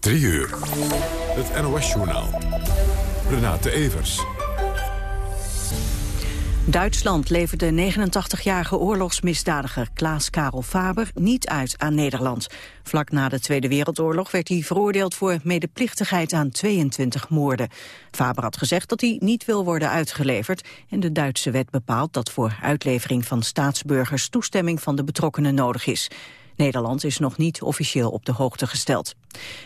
3 uur. Het NOS-journaal. Renate Evers. Duitsland leverde 89-jarige oorlogsmisdadiger Klaas Karel Faber niet uit aan Nederland. Vlak na de Tweede Wereldoorlog werd hij veroordeeld voor medeplichtigheid aan 22 moorden. Faber had gezegd dat hij niet wil worden uitgeleverd en de Duitse wet bepaalt dat voor uitlevering van staatsburgers toestemming van de betrokkenen nodig is. Nederland is nog niet officieel op de hoogte gesteld.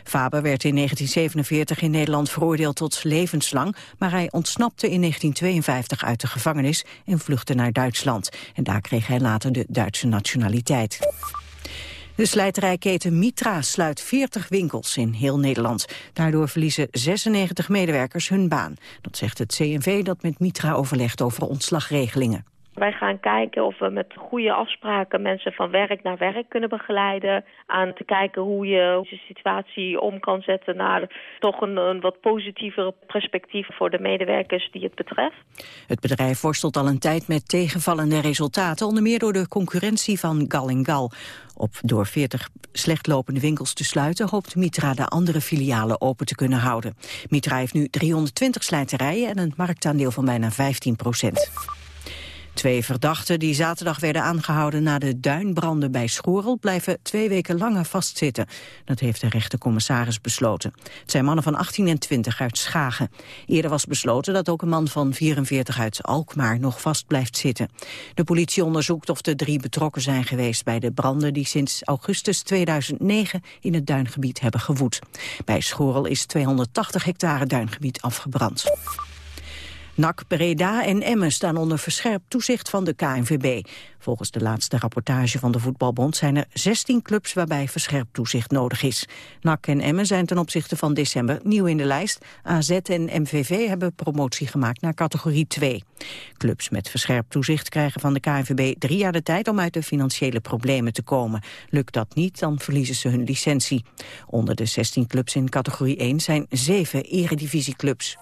Faber werd in 1947 in Nederland veroordeeld tot levenslang, maar hij ontsnapte in 1952 uit de gevangenis en vluchtte naar Duitsland. En daar kreeg hij later de Duitse nationaliteit. De slijterijketen Mitra sluit 40 winkels in heel Nederland. Daardoor verliezen 96 medewerkers hun baan. Dat zegt het CNV dat met Mitra overlegt over ontslagregelingen. Wij gaan kijken of we met goede afspraken mensen van werk naar werk kunnen begeleiden. Aan te kijken hoe je de situatie om kan zetten naar toch een, wat positiever perspectief voor de medewerkers die het betreft. Het bedrijf worstelt al een tijd met tegenvallende resultaten, onder meer door de concurrentie van Gal Gal. Op door 40 slecht lopende winkels te sluiten hoopt Mitra de andere filialen open te kunnen houden. Mitra heeft nu 320 slijterijen en een marktaandeel van bijna 15 procent. Twee verdachten die zaterdag werden aangehouden na de duinbranden bij Schorel blijven twee weken langer vastzitten. Dat heeft de rechtercommissaris besloten. Het zijn mannen van 18 en 20 uit Schagen. Eerder was besloten dat ook een man van 44 uit Alkmaar nog vast blijft zitten. De politie onderzoekt of de drie betrokken zijn geweest bij de branden die sinds augustus 2009 in het duingebied hebben gewoed. Bij Schorel is 280 hectare duingebied afgebrand. NAC, Breda en Emmen staan onder verscherpt toezicht van de KNVB. Volgens de laatste rapportage van de Voetbalbond zijn er 16 clubs waarbij verscherpt toezicht nodig is. NAC en Emmen zijn ten opzichte van december nieuw in de lijst. AZ en MVV hebben promotie gemaakt naar categorie 2. Clubs met verscherpt toezicht krijgen van de KNVB drie jaar de tijd om uit de financiële problemen te komen. Lukt dat niet, dan verliezen ze hun licentie. Onder de 16 clubs in categorie 1 zijn zeven eredivisieclubs.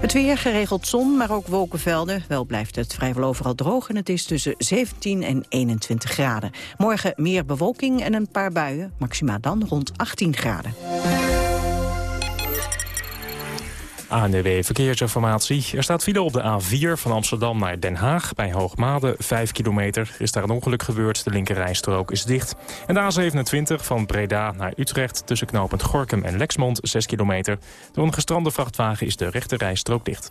Het weer geregeld zon, maar ook wolkenvelden. Wel blijft het vrijwel overal droog en het is tussen 17 en 21 graden. Morgen meer bewolking en een paar buien, maxima dan rond 18 graden. ANWB Verkeersinformatie. Er staat file op de A4 van Amsterdam naar Den Haag. Bij Hoogmade, 5 kilometer. is daar een ongeluk gebeurd. De linkerrijstrook is dicht. En de A27 van Breda naar Utrecht... tussen knooppunt Gorkum en Lexmond, 6 kilometer. Door een gestrande vrachtwagen is de rechterrijstrook dicht.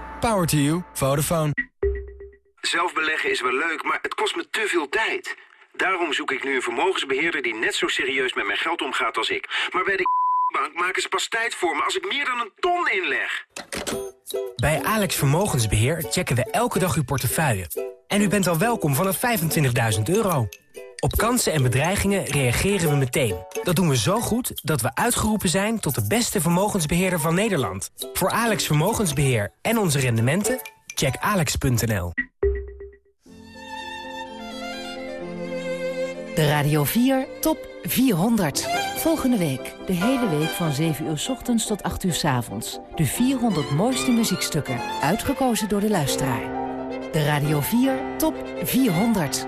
Power to you. Vodafone. Zelf beleggen is wel leuk, maar het kost me te veel tijd. Daarom zoek ik nu een vermogensbeheerder die net zo serieus met mijn geld omgaat als ik. Maar bij de bank maken ze pas tijd voor me als ik meer dan een ton inleg. Bij Alex Vermogensbeheer checken we elke dag uw portefeuille. En u bent al welkom vanaf 25.000 euro. Op kansen en bedreigingen reageren we meteen. Dat doen we zo goed dat we uitgeroepen zijn tot de beste vermogensbeheerder van Nederland. Voor Alex Vermogensbeheer en onze rendementen, check alex.nl. De Radio 4 Top 400. Volgende week, de hele week van 7 uur s ochtends tot 8 uur s avonds. De 400 mooiste muziekstukken, uitgekozen door de luisteraar. De Radio 4 Top 400.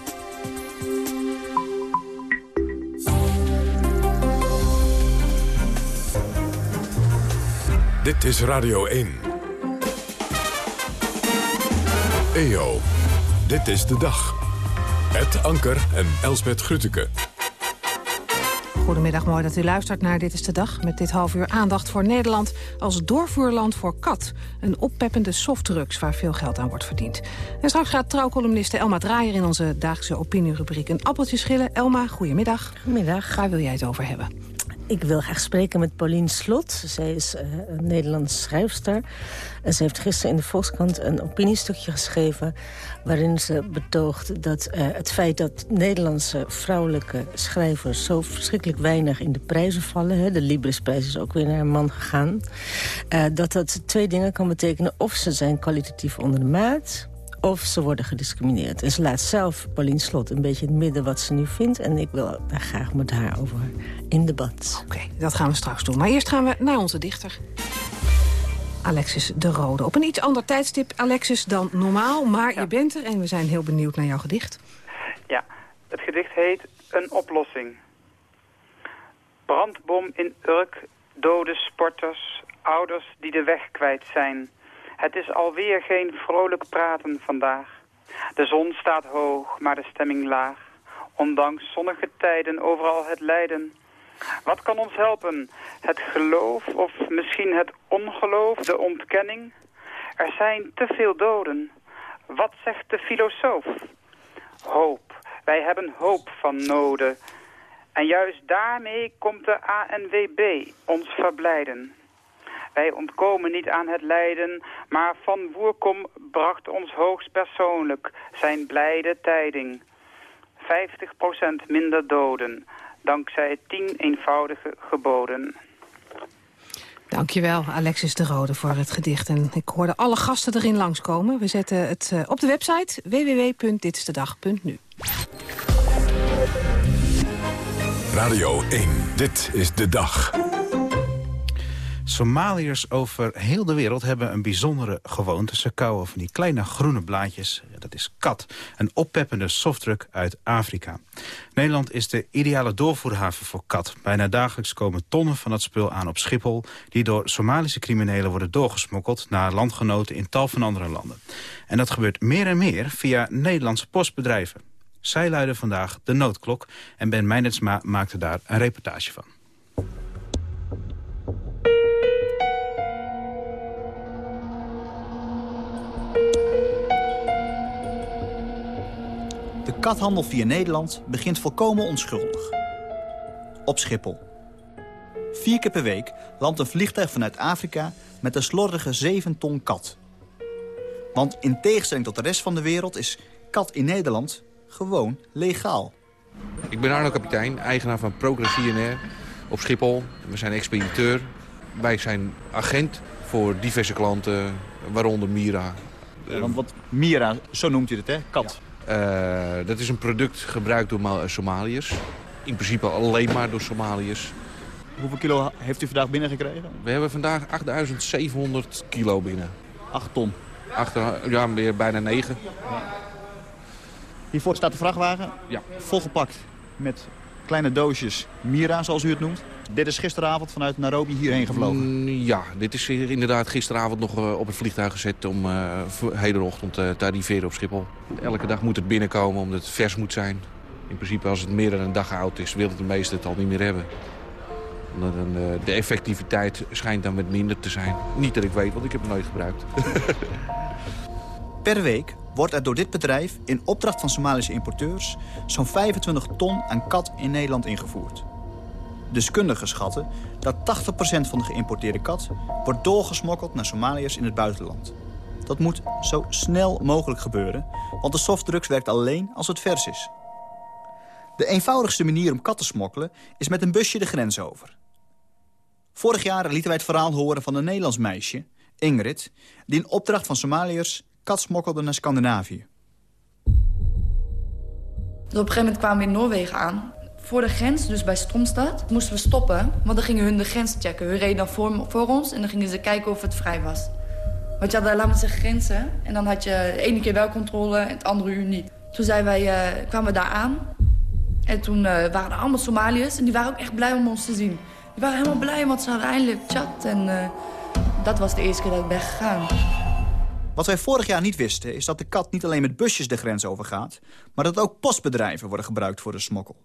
Dit is Radio 1. EO, dit is de dag. Het Anker en Elsbet Grütke. Goedemiddag, mooi dat u luistert naar Dit is de Dag. Met dit half uur aandacht voor Nederland als doorvoerland voor kat. Een oppeppende softdrugs waar veel geld aan wordt verdiend. En straks gaat trouwcolumniste Elma Draaier in onze dagelijkse opinierubriek een appeltje schillen. Elma, goedemiddag. Goedemiddag. Waar wil jij het over hebben? Ik wil graag spreken met Pauline Slot. Zij is uh, een Nederlandse schrijfster. En ze heeft gisteren in de Volkskrant een opiniestukje geschreven... waarin ze betoogt dat uh, het feit dat Nederlandse vrouwelijke schrijvers... zo verschrikkelijk weinig in de prijzen vallen... Hè, de Librisprijs is ook weer naar een man gegaan... Uh, dat dat twee dingen kan betekenen. Of ze zijn kwalitatief onder de maat of ze worden gediscrimineerd. En ze laat zelf, Pauline Slot, een beetje in het midden wat ze nu vindt. En ik wil daar graag met haar over in debat. Oké, okay, dat gaan we straks doen. Maar eerst gaan we naar onze dichter. Alexis de Rode. Op een iets ander tijdstip, Alexis, dan normaal. Maar ja. je bent er en we zijn heel benieuwd naar jouw gedicht. Ja, het gedicht heet Een oplossing. Brandbom in Urk, dode sporters, ouders die de weg kwijt zijn... Het is alweer geen vrolijk praten vandaag. De zon staat hoog, maar de stemming laag. Ondanks zonnige tijden, overal het lijden. Wat kan ons helpen? Het geloof of misschien het ongeloof, de ontkenning? Er zijn te veel doden. Wat zegt de filosoof? Hoop. Wij hebben hoop van noden. En juist daarmee komt de ANWB ons verblijden. Wij ontkomen niet aan het lijden, maar Van Woerkom bracht ons hoogstpersoonlijk zijn blijde tijding. 50% minder doden, dankzij tien eenvoudige geboden. Dankjewel, Alexis de Rode, voor het gedicht. En ik hoorde alle gasten erin langskomen. We zetten het op de website www.ditstedag.nu. Radio 1, dit is de dag. Somaliërs over heel de wereld hebben een bijzondere gewoonte. Ze kauwen van die kleine groene blaadjes. Dat is kat, een oppeppende softdruk uit Afrika. Nederland is de ideale doorvoerhaven voor kat. Bijna dagelijks komen tonnen van dat spul aan op Schiphol... die door Somalische criminelen worden doorgesmokkeld... naar landgenoten in tal van andere landen. En dat gebeurt meer en meer via Nederlandse postbedrijven. Zij luiden vandaag de noodklok en Ben Meinetsma maakte daar een reportage van. Kathandel via Nederland begint volkomen onschuldig. Op Schiphol. Vier keer per week landt een vliegtuig vanuit Afrika met een slordige 7 ton kat. Want in tegenstelling tot de rest van de wereld is kat in Nederland gewoon legaal. Ik ben Arno Kapitein, eigenaar van Progress INR op Schiphol. We zijn expediteur. Wij zijn agent voor diverse klanten, waaronder Mira. Want wat Mira, zo noemt u het hè, kat. Ja. Uh, dat is een product gebruikt door Somaliërs. In principe alleen maar door Somaliërs. Hoeveel kilo heeft u vandaag binnengekregen? We hebben vandaag 8700 kilo binnen. 8 ton? Achter, ja, weer bijna 9. Ja. Hiervoor staat de vrachtwagen. Ja. Volgepakt met kleine doosjes Mira, zoals u het noemt. Dit is gisteravond vanuit Nairobi hierheen gevlogen? Mm, ja, dit is inderdaad gisteravond nog uh, op het vliegtuig gezet... om uh, hedenochtend uh, te arriveren op Schiphol. Elke dag moet het binnenkomen omdat het vers moet zijn. In principe als het meer dan een dag oud is, wil het de meeste het al niet meer hebben. Omdat de effectiviteit schijnt dan wat minder te zijn. Niet dat ik weet, want ik heb het nooit gebruikt. per week wordt er door dit bedrijf in opdracht van Somalische importeurs... zo'n 25 ton aan kat in Nederland ingevoerd. Deskundigen schatten dat 80% van de geïmporteerde kat... wordt doorgesmokkeld naar Somaliërs in het buitenland. Dat moet zo snel mogelijk gebeuren, want de softdrugs werkt alleen als het vers is. De eenvoudigste manier om kat te smokkelen is met een busje de grens over. Vorig jaar lieten wij het verhaal horen van een Nederlands meisje, Ingrid... die in opdracht van Somaliërs kat smokkelde naar Scandinavië. Op een gegeven moment kwamen we in Noorwegen aan. Voor de grens, dus bij Stromstad, moesten we stoppen. Want dan gingen hun de grens checken. Hun reden dan voor, voor ons en dan gingen ze kijken of het vrij was. Want je had, laten we zeggen, grenzen. En dan had je de ene keer wel controle en het andere uur niet. Toen zijn wij, uh, kwamen we daar aan. En toen uh, waren er allemaal Somaliërs. En die waren ook echt blij om ons te zien. Die waren helemaal blij, want ze hadden eindelijk chat. En dat was de eerste keer dat ik ben gegaan. Wat wij vorig jaar niet wisten is dat de kat niet alleen met busjes de grens overgaat... maar dat ook postbedrijven worden gebruikt voor de smokkel.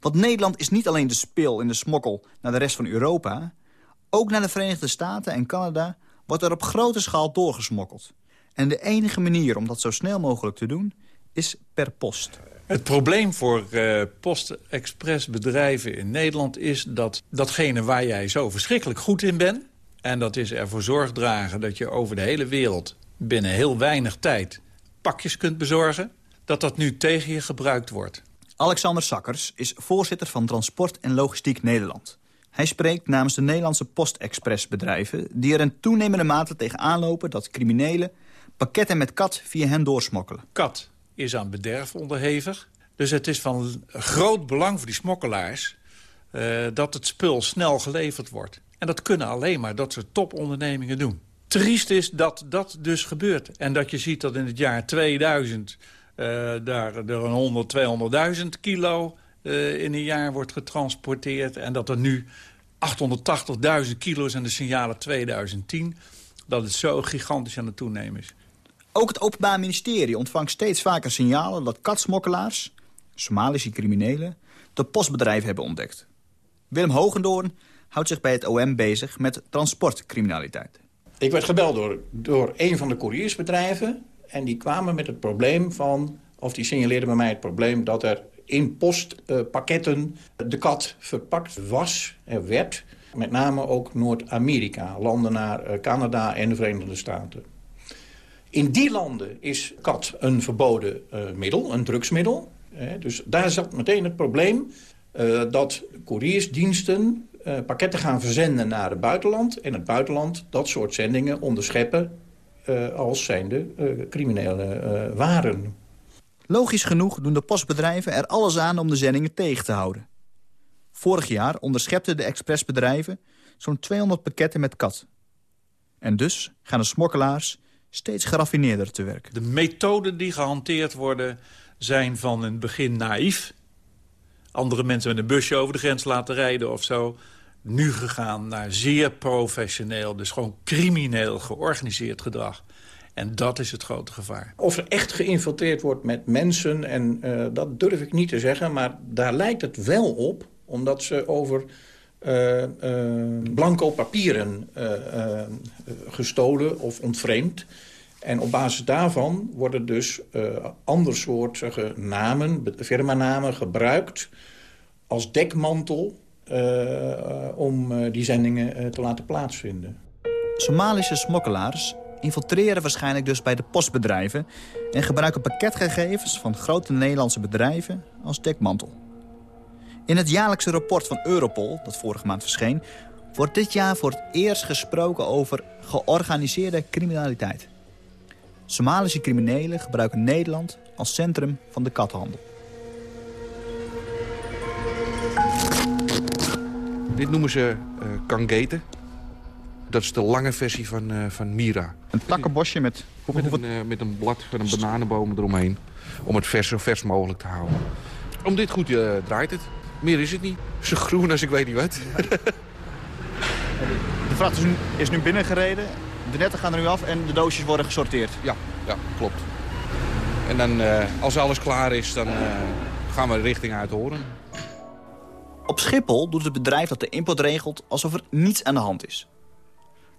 Want Nederland is niet alleen de speel in de smokkel naar de rest van Europa. Ook naar de Verenigde Staten en Canada wordt er op grote schaal doorgesmokkeld. En de enige manier om dat zo snel mogelijk te doen is per post. Het probleem voor uh, post-express-bedrijven in Nederland is dat datgene waar jij zo verschrikkelijk goed in bent... en dat is ervoor zorg dragen dat je over de hele wereld binnen heel weinig tijd pakjes kunt bezorgen... dat dat nu tegen je gebruikt wordt. Alexander Sakkers is voorzitter van Transport en Logistiek Nederland. Hij spreekt namens de Nederlandse postexpressbedrijven... die er in toenemende mate tegen aanlopen dat criminelen... pakketten met kat via hen doorsmokkelen. Kat is aan bederf onderhevig. Dus het is van groot belang voor die smokkelaars... Uh, dat het spul snel geleverd wordt. En dat kunnen alleen maar dat soort topondernemingen doen. Triest is dat dat dus gebeurt. En dat je ziet dat in het jaar 2000... Uh, daar er een 100, 200.000 kilo uh, in een jaar wordt getransporteerd... en dat er nu 880.000 kilo zijn de signalen 2010... dat het zo gigantisch aan het toenemen is. Ook het Openbaar Ministerie ontvangt steeds vaker signalen... dat katsmokkelaars, Somalische criminelen, de postbedrijven hebben ontdekt. Willem Hogendoorn houdt zich bij het OM bezig met transportcriminaliteit. Ik werd gebeld door, door een van de couriersbedrijven... en die kwamen met het probleem van... of die signaleerden bij mij het probleem dat er in postpakketten de kat verpakt was en werd. Met name ook Noord-Amerika, landen naar Canada en de Verenigde Staten. In die landen is kat een verboden uh, middel, een drugsmiddel. Eh, dus daar zat meteen het probleem uh, dat couriersdiensten pakketten gaan verzenden naar het buitenland... en het buitenland dat soort zendingen onderscheppen als zijnde criminele waren. Logisch genoeg doen de postbedrijven er alles aan om de zendingen tegen te houden. Vorig jaar onderschepten de expressbedrijven zo'n 200 pakketten met kat. En dus gaan de smokkelaars steeds geraffineerder te werk. De methoden die gehanteerd worden zijn van een begin naïef. Andere mensen met een busje over de grens laten rijden of zo. Nu gegaan naar zeer professioneel, dus gewoon crimineel georganiseerd gedrag. En dat is het grote gevaar. Of er echt geïnfiltreerd wordt met mensen, en uh, dat durf ik niet te zeggen... maar daar lijkt het wel op, omdat ze over uh, uh, blanco papieren gestolen of ontvreemd. En op basis daarvan worden dus ander soort namen, firmanamen gebruikt als dekmantel om die zendingen te laten plaatsvinden. Somalische smokkelaars infiltreren waarschijnlijk dus bij de postbedrijven... en gebruiken pakketgegevens van grote Nederlandse bedrijven als dekmantel. In het jaarlijkse rapport van Europol, dat vorige maand verscheen... wordt dit jaar voor het eerst gesproken over georganiseerde criminaliteit. Somalische criminelen gebruiken Nederland als centrum van de kathandel. Dit noemen ze uh, kangeten. Dat is de lange versie van, uh, van Mira. Een takkenbosje met... Met een, uh, met een blad van een bananenboom eromheen. Om het vers zo vers mogelijk te houden. Om dit goed draait het. Meer is het niet. Zo groen als ik weet niet wat. De vracht is nu, is nu binnengereden. De netten gaan er nu af en de doosjes worden gesorteerd. Ja, ja klopt. En dan, als alles klaar is, dan gaan we richting Uithoren. Op Schiphol doet het bedrijf dat de import regelt alsof er niets aan de hand is.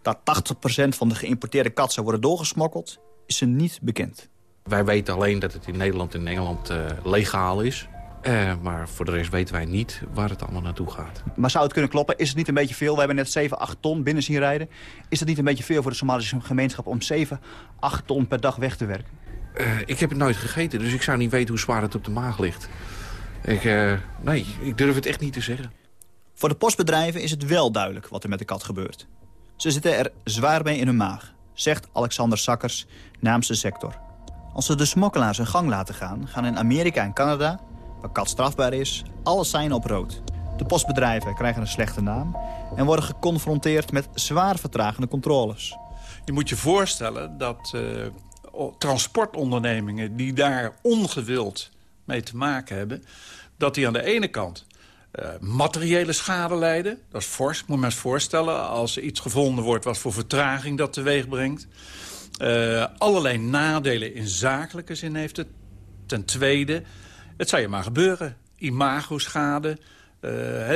Dat 80% van de geïmporteerde kat zou worden doorgesmokkeld, is ze niet bekend. Wij weten alleen dat het in Nederland en Engeland uh, legaal is. Uh, maar voor de rest weten wij niet waar het allemaal naartoe gaat. Maar zou het kunnen kloppen? Is het niet een beetje veel? We hebben net 7, 8 ton binnen zien rijden. Is het niet een beetje veel voor de Somalische gemeenschap... om 7, 8 ton per dag weg te werken? Uh, ik heb het nooit gegeten, dus ik zou niet weten hoe zwaar het op de maag ligt. Ik, uh, nee, ik durf het echt niet te zeggen. Voor de postbedrijven is het wel duidelijk wat er met de kat gebeurt. Ze zitten er zwaar mee in hun maag, zegt Alexander Sakkers namens de sector. Als ze de smokkelaars hun gang laten gaan... gaan in Amerika en Canada waar kat strafbaar is, alles zijn op rood. De postbedrijven krijgen een slechte naam en worden geconfronteerd met zwaar vertragende controles. Je moet je voorstellen dat uh, transportondernemingen die daar ongewild mee te maken hebben... dat die aan de ene kant uh, materiële schade lijden. Dat is fors, moet je maar eens voorstellen. Als er iets gevonden wordt wat voor vertraging dat teweeg brengt. Uh, allerlei nadelen in zakelijke zin heeft het. Ten tweede, het zou je maar gebeuren. imagoschade. Uh,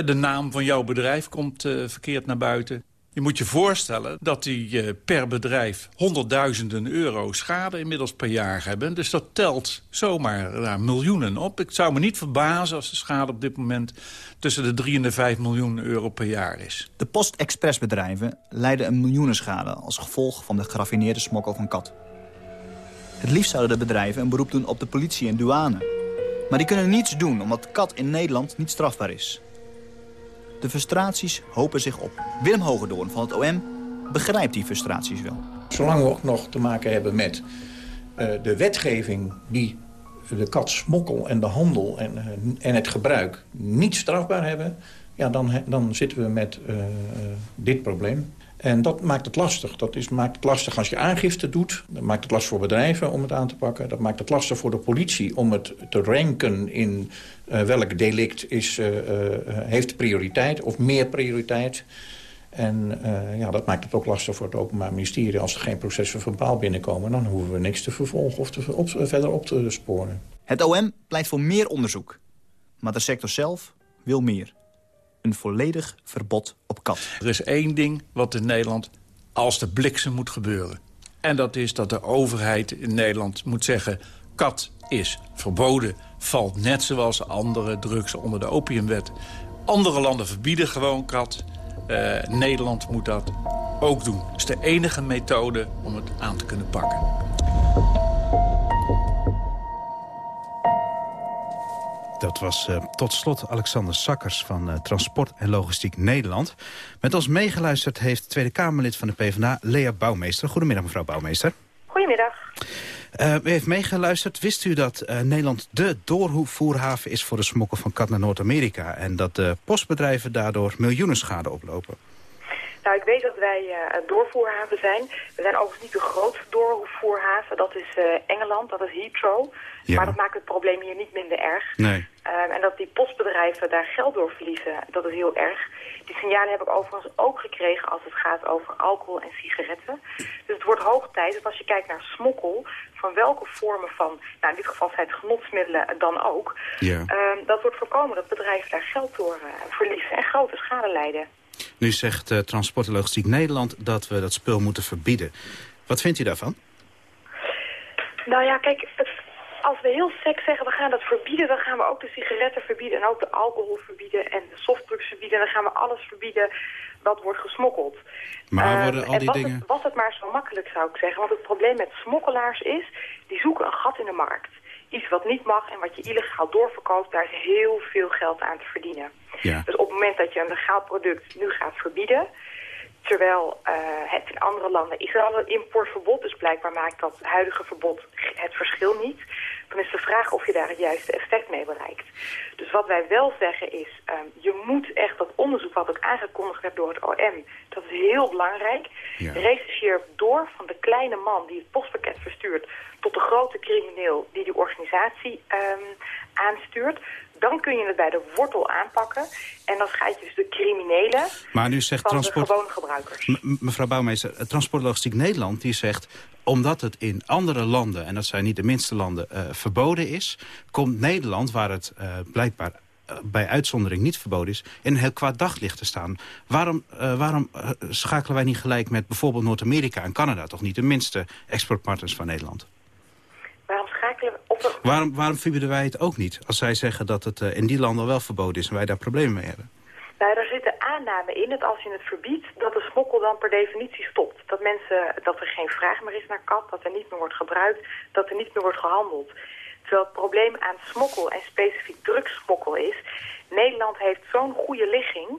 de naam van jouw bedrijf komt verkeerd naar buiten. Je moet je voorstellen dat die uh, per bedrijf honderdduizenden euro schade inmiddels per jaar hebben. Dus dat telt zomaar naar miljoenen op. Ik zou me niet verbazen als de schade op dit moment tussen de 3 en de 5 miljoen euro per jaar is. De postexpressbedrijven leiden een miljoenenschade als gevolg van de geraffineerde smokkel van kat. Het liefst zouden de bedrijven een beroep doen op de politie en douane. Maar die kunnen niets doen omdat kat in Nederland niet strafbaar is. De frustraties hopen zich op. Willem Hogedoorn van het OM begrijpt die frustraties wel. Zolang we ook nog te maken hebben met uh, de wetgeving die de kat smokkel en de handel en, uh, en het gebruik niet strafbaar hebben... Ja, dan, dan zitten we met uh, dit probleem. En dat maakt het lastig. Dat is, maakt het lastig als je aangifte doet. Dat maakt het lastig voor bedrijven om het aan te pakken. Dat maakt het lastig voor de politie om het te ranken in welk delict is, uh, uh, heeft prioriteit of meer prioriteit. En ja, dat maakt het ook lastig voor het Openbaar Ministerie. Als er geen processen verbaal binnenkomen, dan hoeven we niks te vervolgen of te op, verder op te sporen. Het OM pleit voor meer onderzoek. Maar de sector zelf wil meer een volledig verbod op kat. Er is één ding wat in Nederland als de bliksem moet gebeuren. En dat is dat de overheid in Nederland moet zeggen... kat is verboden, valt net zoals andere drugs onder de opiumwet. Andere landen verbieden gewoon kat. Uh, Nederland moet dat ook doen. Dat is de enige methode om het aan te kunnen pakken. Dat was uh, tot slot Alexander Sakkers van uh, Transport en Logistiek Nederland. Met ons meegeluisterd heeft Tweede Kamerlid van de PvdA, Lea Bouwmeester. Goedemiddag, mevrouw Bouwmeester. Goedemiddag. Uh, u heeft meegeluisterd. Wist u dat Nederland de doorvoerhaven is voor de smokkel van kat naar Noord-Amerika... en dat de postbedrijven daardoor miljoenen schade oplopen? Nou, ik weet dat wij uh, doorvoerhaven zijn. We zijn overigens niet de grootste doorvoerhaven. Dat is uh, Engeland, dat is Heathrow. Ja. Maar dat maakt het probleem hier niet minder erg. Nee. Um, en dat die postbedrijven daar geld door verliezen, dat is heel erg. Die signalen heb ik overigens ook gekregen als het gaat over alcohol en sigaretten. Dus het wordt hoog tijd dat als je kijkt naar smokkel, van welke vormen van, nou in dit geval zijn het genotsmiddelen dan ook, ja. um, dat wordt voorkomen dat bedrijven daar geld door uh, verliezen en grote schade lijden. Nu zegt uh, Transport en Logistiek Nederland dat we dat spul moeten verbieden. Wat vindt u daarvan? Nou ja, kijk, het, als we heel sec zeggen we gaan dat verbieden... dan gaan we ook de sigaretten verbieden en ook de alcohol verbieden... en de softdrugs verbieden. En dan gaan we alles verbieden wat wordt gesmokkeld. Maar worden al die en was dingen... Het, was het maar zo makkelijk, zou ik zeggen. Want het probleem met smokkelaars is... die zoeken een gat in de markt. Iets wat niet mag en wat je illegaal doorverkoopt... daar is heel veel geld aan te verdienen. Ja. Dus op het moment dat je een legaal product nu gaat verbieden... terwijl uh, het in andere landen is er al een importverbod... dus blijkbaar maakt dat huidige verbod het verschil niet... dan is de vraag of je daar het juiste effect mee bereikt. Dus wat wij wel zeggen is... Um, je moet echt dat onderzoek wat ook aangekondigd werd door het OM... dat is heel belangrijk. Ja. Rechercheer door van de kleine man die het postpakket verstuurt... tot de grote crimineel die die organisatie um, aanstuurt dan kun je het bij de wortel aanpakken. En dan ga je dus de criminelen maar nu zegt van transport... de gewone gebruikers. Mevrouw Bouwmeester, Transportlogistiek Nederland die zegt... omdat het in andere landen, en dat zijn niet de minste landen, uh, verboden is... komt Nederland, waar het uh, blijkbaar bij uitzondering niet verboden is... in een heel kwaad daglicht te staan. Waarom, waarom schakelen wij niet gelijk met bijvoorbeeld Noord-Amerika en Canada... toch niet de minste exportpartners van Nederland? Waarom schakelen we op een... Waarom, waarom verbieden wij het ook niet? Als zij zeggen dat het uh, in die landen wel verboden is en wij daar problemen mee hebben. Nou, daar zit de aanname in dat als je het verbiedt, dat de smokkel dan per definitie stopt. Dat, mensen, dat er geen vraag meer is naar kat, dat er niet meer wordt gebruikt, dat er niet meer wordt gehandeld. Terwijl het probleem aan smokkel en specifiek drugssmokkel is... Nederland heeft zo'n goede ligging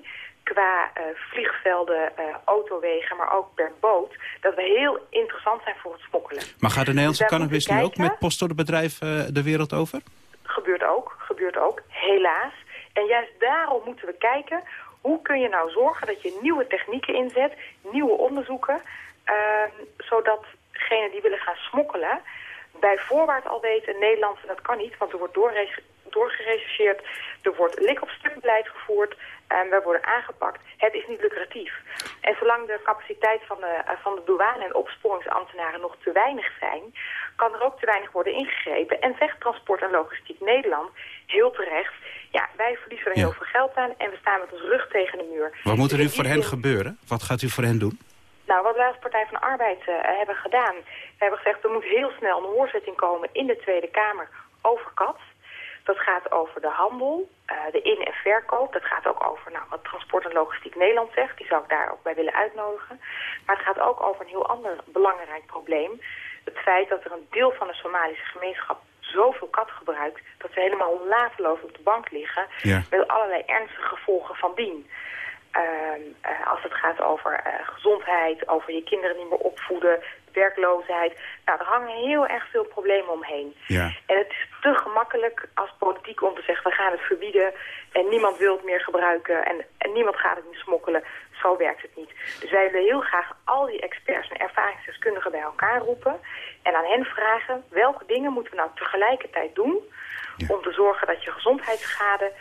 qua uh, vliegvelden, uh, autowegen, maar ook per boot... dat we heel interessant zijn voor het smokkelen. Maar gaat de Nederlandse Dus cannabis nu ook met postordebedrijven uh, de wereld over? Gebeurt ook, gebeurt ook, helaas. En juist daarom moeten we kijken... hoe kun je nou zorgen dat je nieuwe technieken inzet, nieuwe onderzoeken... zodat degenen die willen gaan smokkelen... bij voorbaat al weten, Nederland, dat kan niet... want er wordt doorgerechercheerd, er wordt lik-op-stuk beleid gevoerd... En wij worden aangepakt. Het is niet lucratief. En zolang de capaciteit van de, uh, van de douane en opsporingsambtenaren nog te weinig zijn, kan er ook te weinig worden ingegrepen. En zegt Transport en Logistiek Nederland heel terecht, ja, wij verliezen er heel veel geld aan en we staan met ons rug tegen de muur. Wat moet er Dus nu in voor hen gebeuren? Wat gaat u voor hen doen? nou, wat wij als Partij van de Arbeid eh, hebben gedaan... we hebben gezegd, er moet heel snel een hoorzitting komen in de Tweede Kamer over kat. Dat gaat over de handel, eh, de in- en verkoop. Dat gaat ook over nou, wat Transport en Logistiek Nederland zegt. Die zou ik daar ook bij willen uitnodigen. Maar het gaat ook over een heel ander belangrijk probleem. Het feit dat er een deel van de Somalische gemeenschap zoveel kat gebruikt... dat ze helemaal laveloos op de bank liggen... Ja. met allerlei ernstige gevolgen van dien. Ehm, eh, als het gaat over eh, gezondheid, over je kinderen niet meer opvoeden, werkloosheid. Nou, er hangen heel erg veel problemen omheen. Ja. En het is te gemakkelijk als politiek om te zeggen, we gaan het verbieden en niemand wil het meer gebruiken en, en niemand gaat het meer smokkelen. Zo werkt het niet. Dus wij willen heel graag al die experts en ervaringsdeskundigen bij elkaar roepen en aan hen vragen, welke dingen moeten we nou tegelijkertijd doen om te zorgen dat je gezondheidsschade,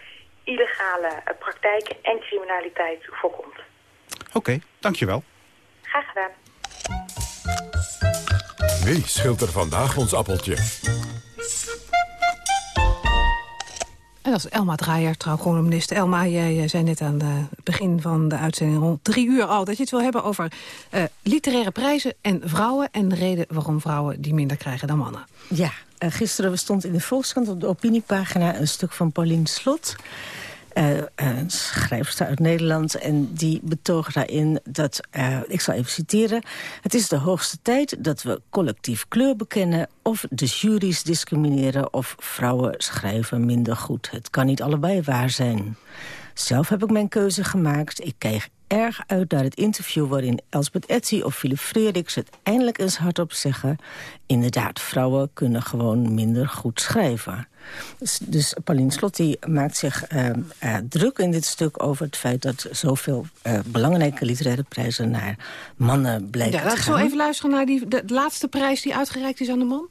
illegale eh, praktijken en criminaliteit voorkomt. Oké, dankjewel. Graag gedaan. Wie schilt er vandaag ons appeltje? En dat is Elma Draaier, trouwcolumnist. Elma, jij eh, zei net aan het begin van de uitzending rond drie uur al... dat je het wil hebben over eh, literaire prijzen en vrouwen... en de reden waarom vrouwen die minder krijgen dan mannen. Ja, eh, gisteren stond in de Volkskrant op de opiniepagina een stuk van Pauline Slot. Eh, een schrijfster uit Nederland. En die betoogt daarin dat, eh, ik zal even citeren... het is de hoogste tijd dat we collectief kleur bekennen... of de juries discrimineren of vrouwen schrijven minder goed. Het kan niet allebei waar zijn. Zelf heb ik mijn keuze gemaakt. Ik kijk erg uit naar het interview waarin Elsbeth Etty of Philip Frederiks het eindelijk eens hardop zeggen. Inderdaad, vrouwen kunnen gewoon minder goed schrijven. Dus, dus Pauline Slot die maakt zich eh, eh, druk in dit stuk over het feit dat zoveel eh, belangrijke literaire prijzen naar mannen blijken Ja, te laten we zo gaan. even luisteren naar die, de, de laatste prijs die uitgereikt is aan de man.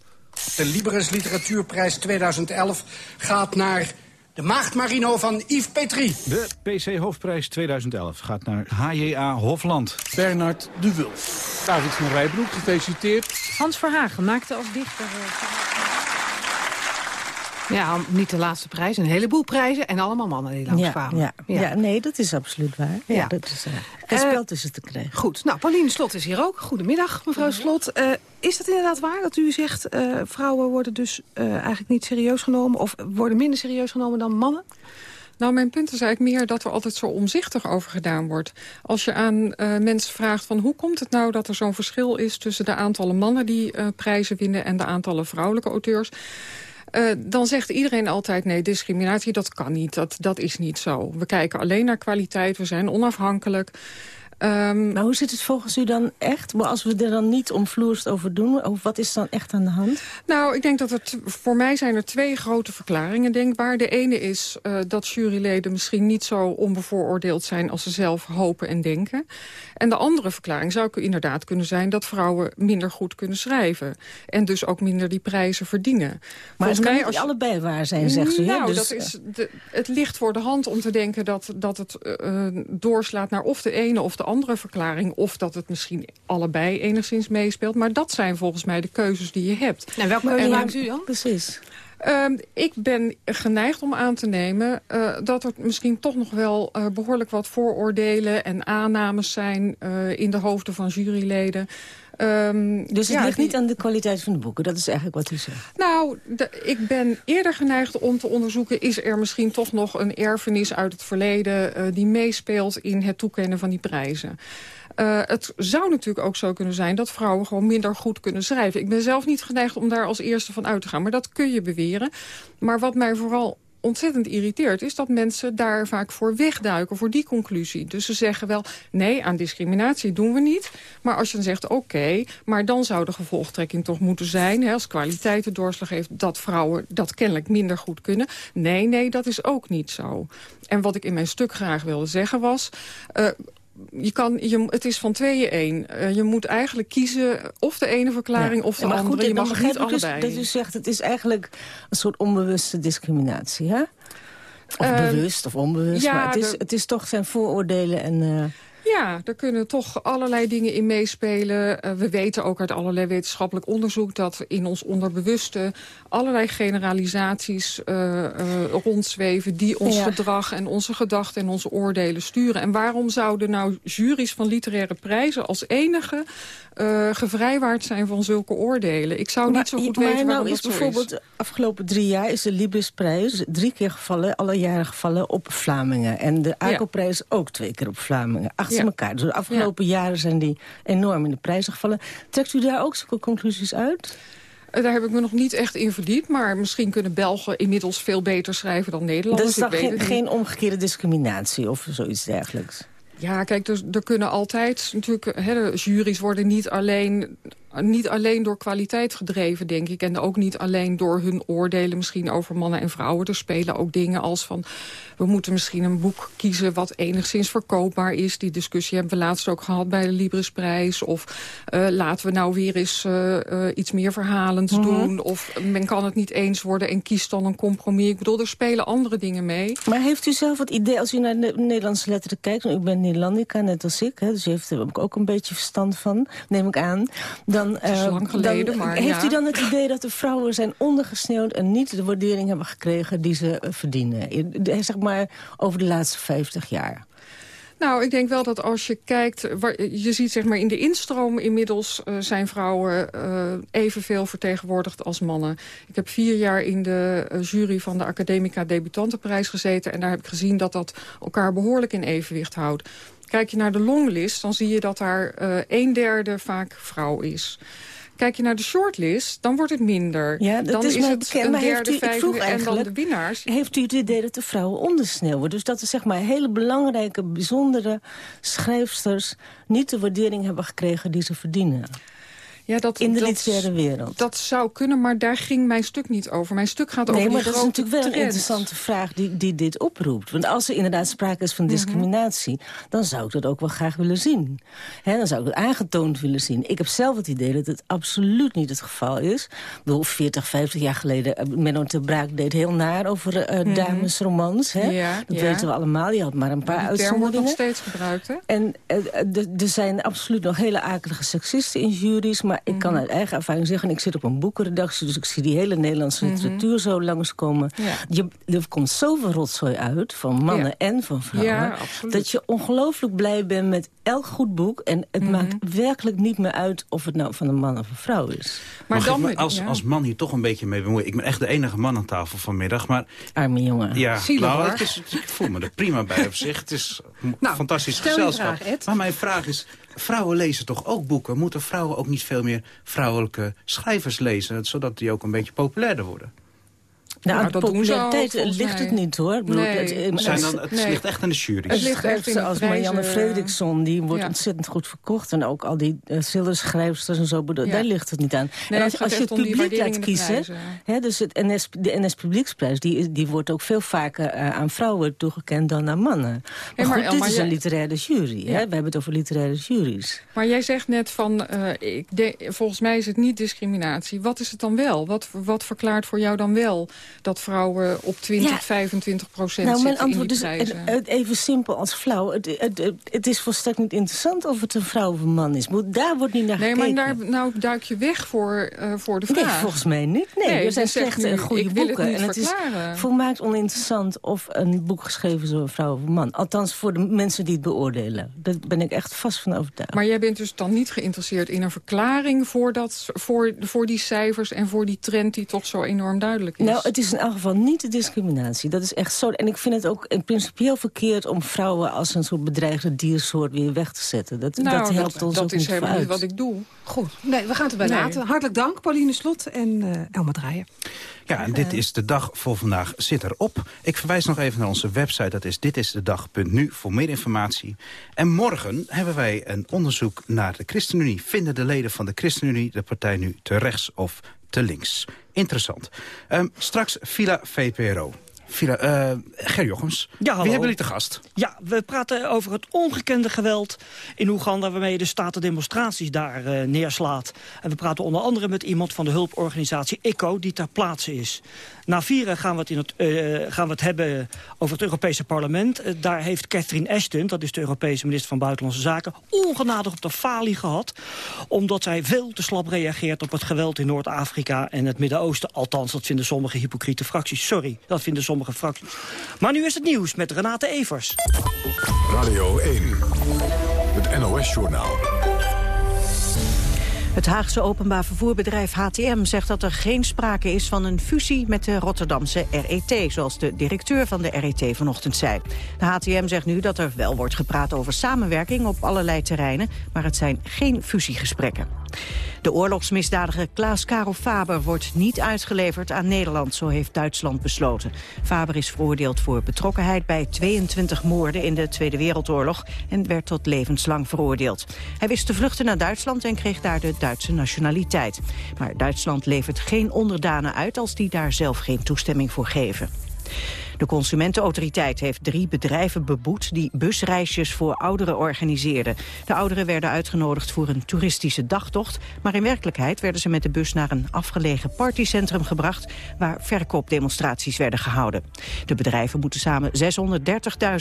De Liberus Literatuurprijs 2011 gaat naar de Maagd Marino van Yves Petrie. De PC-hoofdprijs 2011 gaat naar HJA Hofland. Bernard de Wulf. David van Rijbroek, gefeliciteerd. Hans Verhagen maakte als dichter... Ja, niet de laatste prijs, een heleboel prijzen en allemaal mannen die Ja, langskwamen. ja, ja. nee, dat is absoluut waar. Ja. Ja. dat is, uh, spel tussen te krijgen. Goed, nou, Pauline Slot is hier ook. Goedemiddag, mevrouw Slot. Eh, is het inderdaad waar dat u zegt... eh, vrouwen worden dus eh, eigenlijk niet serieus genomen... of worden minder serieus genomen dan mannen? Nou, mijn punt is eigenlijk meer dat er altijd zo omzichtig over gedaan wordt. Als je aan eh, mensen vraagt van hoe komt het nou dat er zo'n verschil is... tussen de aantallen mannen die eh, prijzen winnen en de aantallen vrouwelijke auteurs... Eh, dan zegt iedereen altijd, nee, discriminatie, dat kan niet. Dat, dat is niet zo. We kijken alleen naar kwaliteit, we zijn onafhankelijk. Ehm, maar hoe zit het volgens u dan echt? Maar als we er dan niet omvloerst over doen, of wat is dan echt aan de hand? Nou, ik denk dat het voor mij zijn er twee grote verklaringen denkbaar. De ene is uh, dat juryleden misschien niet zo onbevooroordeeld zijn als ze zelf hopen en denken. En de andere verklaring zou inderdaad kunnen zijn dat vrouwen minder goed kunnen schrijven. En dus ook minder die prijzen verdienen. Maar Volgens het kan mij niet allebei waar zijn, zegt u. hè? Nou, Dus, dat is de, het ligt voor de hand om te denken dat, dat het uh, doorslaat naar of de ene of de andere verklaring. Of dat het misschien allebei enigszins meespeelt. Maar dat zijn volgens mij de keuzes die je hebt. En welke keuze maakt u dan? Precies. Uh, ik ben geneigd om aan te nemen uh, dat er misschien toch nog wel uh, behoorlijk wat vooroordelen en aannames zijn uh, in de hoofden van juryleden. Um, dus het ja, ligt die... niet aan de kwaliteit van de boeken, dat is eigenlijk wat u zegt? Nou, de, ik ben eerder geneigd om te onderzoeken... is er misschien toch nog een erfenis uit het verleden... Uh, die meespeelt in het toekennen van die prijzen. Uh, het zou natuurlijk ook zo kunnen zijn dat vrouwen gewoon minder goed kunnen schrijven. Ik ben zelf niet geneigd om daar als eerste van uit te gaan. Maar dat kun je beweren. Maar wat mij vooral ontzettend irriteert... is dat mensen daar vaak voor wegduiken, voor die conclusie. Dus ze zeggen wel, nee, aan discriminatie doen we niet. Maar als je dan zegt, oké, maar dan zou de gevolgtrekking toch moeten zijn... Hè, als kwaliteit de doorslag heeft dat vrouwen dat kennelijk minder goed kunnen. Nee, nee, dat is ook niet zo. En wat ik in mijn stuk graag wilde zeggen was... Uh, je kan, je, het is van tweeën één. Uh, je moet eigenlijk kiezen of de ene verklaring ja. of de ja, maar andere. Goed, je mag niet dus allebei. Dat u zegt, het is eigenlijk een soort onbewuste discriminatie, hè? Of uh, bewust of onbewust, ja, maar het is, de... het is toch zijn vooroordelen en... Uh, Ja, er kunnen toch allerlei dingen in meespelen. Uh, we weten ook uit allerlei wetenschappelijk onderzoek... dat in ons onderbewuste allerlei generalisaties uh, uh, rondzweven... die ons Ja. gedrag en onze gedachten en onze oordelen sturen. En waarom zouden nou juries van literaire prijzen als enige... eh, gevrijwaard zijn van zulke oordelen? Ik zou niet zo goed maar weten nou waarom is dat zo bijvoorbeeld de afgelopen drie jaar is de Librisprijs drie keer gevallen, alle jaren gevallen op Vlamingen. En de ACO-prijs ook twee keer op Vlamingen. Elkaar. Dus de afgelopen jaren zijn die enorm in de prijzen gevallen. Trekt u daar ook zulke conclusies uit? Eh, Daar heb ik me nog niet echt in verdiept. Maar misschien kunnen Belgen inmiddels veel beter schrijven dan Dat Nederlanders. is dan geen, omgekeerde discriminatie of zoiets dergelijks? Ja, kijk, er, er kunnen altijd natuurlijk... Hè, de juries worden niet alleen, niet alleen door kwaliteit gedreven, denk ik. En ook niet alleen door hun oordelen misschien over mannen en vrouwen. Er spelen ook dingen als van... we moeten misschien een boek kiezen wat enigszins verkoopbaar is. Die discussie hebben we laatst ook gehad bij de Librisprijs. Of eh, laten we nou weer eens eh, eh, iets meer verhalends Mhm. doen. Of men kan het niet eens worden en kiest dan een compromis. Ik bedoel, er spelen andere dingen mee. Maar heeft u zelf het idee, als u naar de Nederlandse letteren kijkt... u bent Nederlandica, net als ik, hè, dus u heeft er ook een beetje verstand van, neem ik aan... dan, eh, lang geleden, dan maar heeft ja. u dan het idee dat de vrouwen zijn ondergesneeuwd... en niet de waardering hebben gekregen die ze eh, verdienen? De- Zeg maar over de laatste 50 jaar. Nou, ik denk wel dat als je kijkt... je ziet zeg maar in de instroom inmiddels eh, zijn vrouwen eh, evenveel vertegenwoordigd als mannen. Ik heb vier jaar in de eh, jury van de Academica Debutantenprijs gezeten... en daar heb ik gezien dat dat elkaar behoorlijk in evenwicht houdt. Kijk je naar de longlist, dan zie je dat daar een derde vaak vrouw is. Kijk je naar de shortlist, dan wordt het minder. Ja, dat dan is, is het bekend. een Maar heeft derde, u, ik vijfde vroeg en dan de winnaars. Heeft u het idee dat de vrouwen ondersneeuwen? Dus dat er zeg maar hele belangrijke, bijzondere schrijfsters... niet de waardering hebben gekregen die ze verdienen? Ja, dat, in de dat- literaire wereld. Dat zou kunnen, maar daar ging mijn stuk niet over. Mijn stuk gaat Nee, over maar die dat is natuurlijk wel een interessante vraag die, die dit oproept. Want als er inderdaad sprake is van Mhm. discriminatie... dan zou ik dat ook wel graag willen zien. Dan zou ik het aangetoond willen zien. Ik heb zelf het idee dat het absoluut niet het geval is. Ik bedoel, 40, 50 jaar geleden... eh, Menno te Braak deed heel naar over eh, Mhm. damesromans. Hè? Ja, dat ja. weten we allemaal. Die had maar een paar Die term wordt nog uitzonderingen. steeds gebruikt, hè? En eh, er zijn absoluut nog hele akelige seksisten in juries... maar ik Mhm. kan uit eigen ervaring zeggen... ik zit op een boekenredactie, dus ik zie die hele Nederlandse Mhm. literatuur zo langskomen. Ja. Je, er komt zoveel rotzooi uit, van mannen Ja. en van vrouwen... Ja, dat je ongelooflijk blij bent met elk goed boek... en het Mhm. maakt werkelijk niet meer uit of het nou van een man of een vrouw is. Mag ik me als, als man hier toch een beetje mee bemoeien? Ik ben echt de enige man aan tafel vanmiddag, maar... Arme jongen. Ja, Zielig, nou, het is, ik voel me er prima bij op zich. Het is een Nou, fantastisch gezelschap. vraag, maar mijn vraag is, vrouwen lezen toch ook boeken? Moeten vrouwen ook niet veel meer vrouwelijke schrijvers lezen... zodat die ook een beetje populairder worden? Nou, aan de populariteit ligt het niet, hoor. Ik bedoel, Nee. het, eh, Zijn het- dan, het nee. ligt echt aan de jury. Het ligt echt in de als. Marianne Fredriksson, die wordt Ja. ontzettend goed verkocht. En ook al die uh, schrijfsters en zo, bedoel, Ja. daar ligt het niet aan. Nee, en als, het als je het publiek laat kiezen... Hè, dus het NS, de NS Publieksprijs, die, die wordt ook veel vaker eh, aan vrouwen toegekend dan aan mannen. Maar, Hey, maar goed, dit is jij- een literaire jury. Hè? We hebben het over literaire juries. Maar jij zegt net van, eh, ik de- volgens mij is het niet discriminatie. Wat is het dan wel? Wat, wat verklaart voor jou dan wel dat vrouwen op 20, Ja. 25 procent Nou, mijn in antwoord die is even simpel als flauw. Het, het, het, het is volstrekt niet interessant of het een vrouw of een man is. Daar wordt niet naar nee, maar gekeken. daar nou duik je weg voor, eh, voor de vraag. Nee, volgens mij niet. Nee, Nee, er zijn zegt slechte en goede ik wil het boeken. niet en het is volmaakt oninteressant of een boek geschreven is door een vrouw of een man. Althans voor de mensen die het beoordelen. Daar ben ik echt vast van overtuigd. Maar jij bent dus dan niet geïnteresseerd in een verklaring... voor, dat, voor, voor die cijfers en voor die trend die toch zo enorm duidelijk is? Nou, het is in elk geval niet de discriminatie. Dat is echt zo. En ik vind het ook in principieel verkeerd om vrouwen als een soort bedreigde diersoort weer weg te zetten. Dat, Nou, dat helpt dat, ons dat ook is niet helemaal vooruit. niet wat ik doe. Goed, nee, we gaan het erbij Nee. laten. Hartelijk dank, Pauline Slot en eh Elma Draaien. Ja, en dit is de dag voor vandaag zit erop. Ik verwijs nog even naar onze website, dat is ditisdedag.nu voor meer informatie. En morgen hebben wij een onderzoek naar de ChristenUnie. Vinden de leden van de ChristenUnie de partij nu te rechts of te links? Interessant. Ehm, straks Villa VPRO. Uh, Ger Jochems, ja, hallo. wie hebben jullie te gast? Ja, we praten over het ongekende geweld in Oeganda... waarmee de staat de demonstraties daar uh, neerslaat. En we praten onder andere met iemand van de hulporganisatie ECO... die ter plaatse is. Na vieren gaan we het, in het, uh, gaan we het hebben over het Europese parlement. Uh, daar heeft Catherine Ashton, dat is de Europese minister van Buitenlandse Zaken... ongenadig op de falie gehad. Omdat zij veel te slap reageert op het geweld in Noord-Afrika en het Midden-Oosten. Althans, dat vinden sommige hypocriete fracties. Sorry, dat vinden sommige fracties. Maar nu is het nieuws met Renate Evers. Radio 1, het NOS-journaal. Het Haagse openbaar vervoerbedrijf HTM zegt dat er geen sprake is van een fusie met de Rotterdamse RET, zoals de directeur van de RET vanochtend zei. De HTM zegt nu dat er wel wordt gepraat over samenwerking op allerlei terreinen, maar het zijn geen fusiegesprekken. De oorlogsmisdadiger Klaas Karel Faber wordt niet uitgeleverd aan Nederland, zo heeft Duitsland besloten. Faber is veroordeeld voor betrokkenheid bij 22 moorden in de Tweede Wereldoorlog en werd tot levenslang veroordeeld. Hij wist te vluchten naar Duitsland en kreeg daar de Duitse nationaliteit. Maar Duitsland levert geen onderdanen uit als die daar zelf geen toestemming voor geven. De Consumentenautoriteit heeft drie bedrijven beboet die busreisjes voor ouderen organiseerden. De ouderen werden uitgenodigd voor een toeristische dagtocht, maar in werkelijkheid werden ze met de bus naar een afgelegen partycentrum gebracht waar verkoopdemonstraties werden gehouden. De bedrijven moeten samen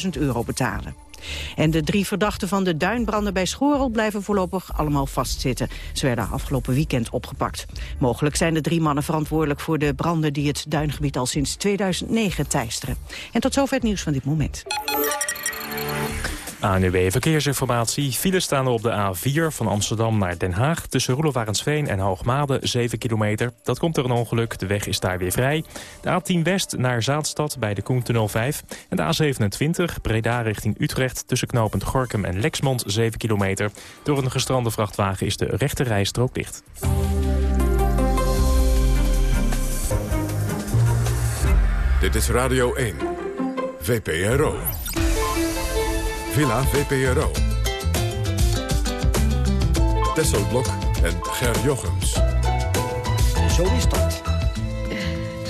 630.000 euro betalen. En de drie verdachten van de duinbranden bij Schorel blijven voorlopig allemaal vastzitten. Ze werden afgelopen weekend opgepakt. Mogelijk zijn de drie mannen verantwoordelijk voor de branden die het duingebied al sinds 2009 teisteren. En tot zover het nieuws van dit moment. ANUW Verkeersinformatie. Files staan er op de A4 van Amsterdam naar Den Haag... tussen Roelofarensveen en Hoogmade, 7 kilometer. Dat komt door een ongeluk, de weg is daar weer vrij. De A10 West naar Zaanstad bij de Koentunnel 5. En de A27 Breda richting Utrecht... tussen knooppunt Gorkum en Lexmond, 7 kilometer. Door een gestrande vrachtwagen is de rechte rijstrook dicht. Dit is Radio 1, VPRO. Villa VPRO. Tesselblok en Ger Jochems. Zo is dat.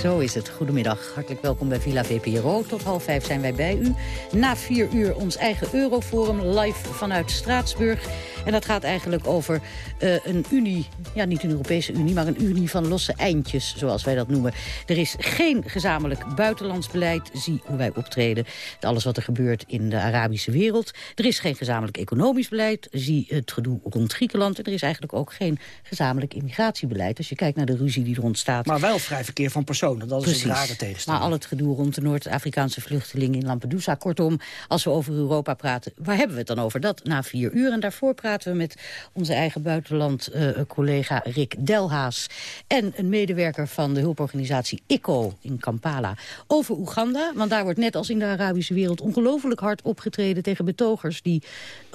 Zo is het. Goedemiddag. Hartelijk welkom bij Villa VPRO. Tot half vijf zijn wij bij u. Na vier uur ons eigen Euroforum live vanuit Straatsburg. En dat gaat eigenlijk over uh, een unie, ja niet een Europese unie... maar een unie van losse eindjes, zoals wij dat noemen. Er is geen gezamenlijk buitenlands beleid. Zie hoe wij optreden. Alles wat er gebeurt in de Arabische wereld. Er is geen gezamenlijk economisch beleid. Zie het gedoe rond Griekenland. En er is eigenlijk ook geen gezamenlijk immigratiebeleid. Als je kijkt naar de ruzie die er ontstaat. Maar wel vrij verkeer van personen. Dat is een rare. Maar al het gedoe rond de Noord-Afrikaanse vluchtelingen in Lampedusa. Kortom, als we over Europa praten, waar hebben we het dan over? Dat na vier uur. En daarvoor praten we met onze eigen buitenland-collega uh, Rick Delhaas... en een medewerker van de hulporganisatie ICO in Kampala over Oeganda. Want daar wordt net als in de Arabische wereld ongelooflijk hard opgetreden... tegen betogers die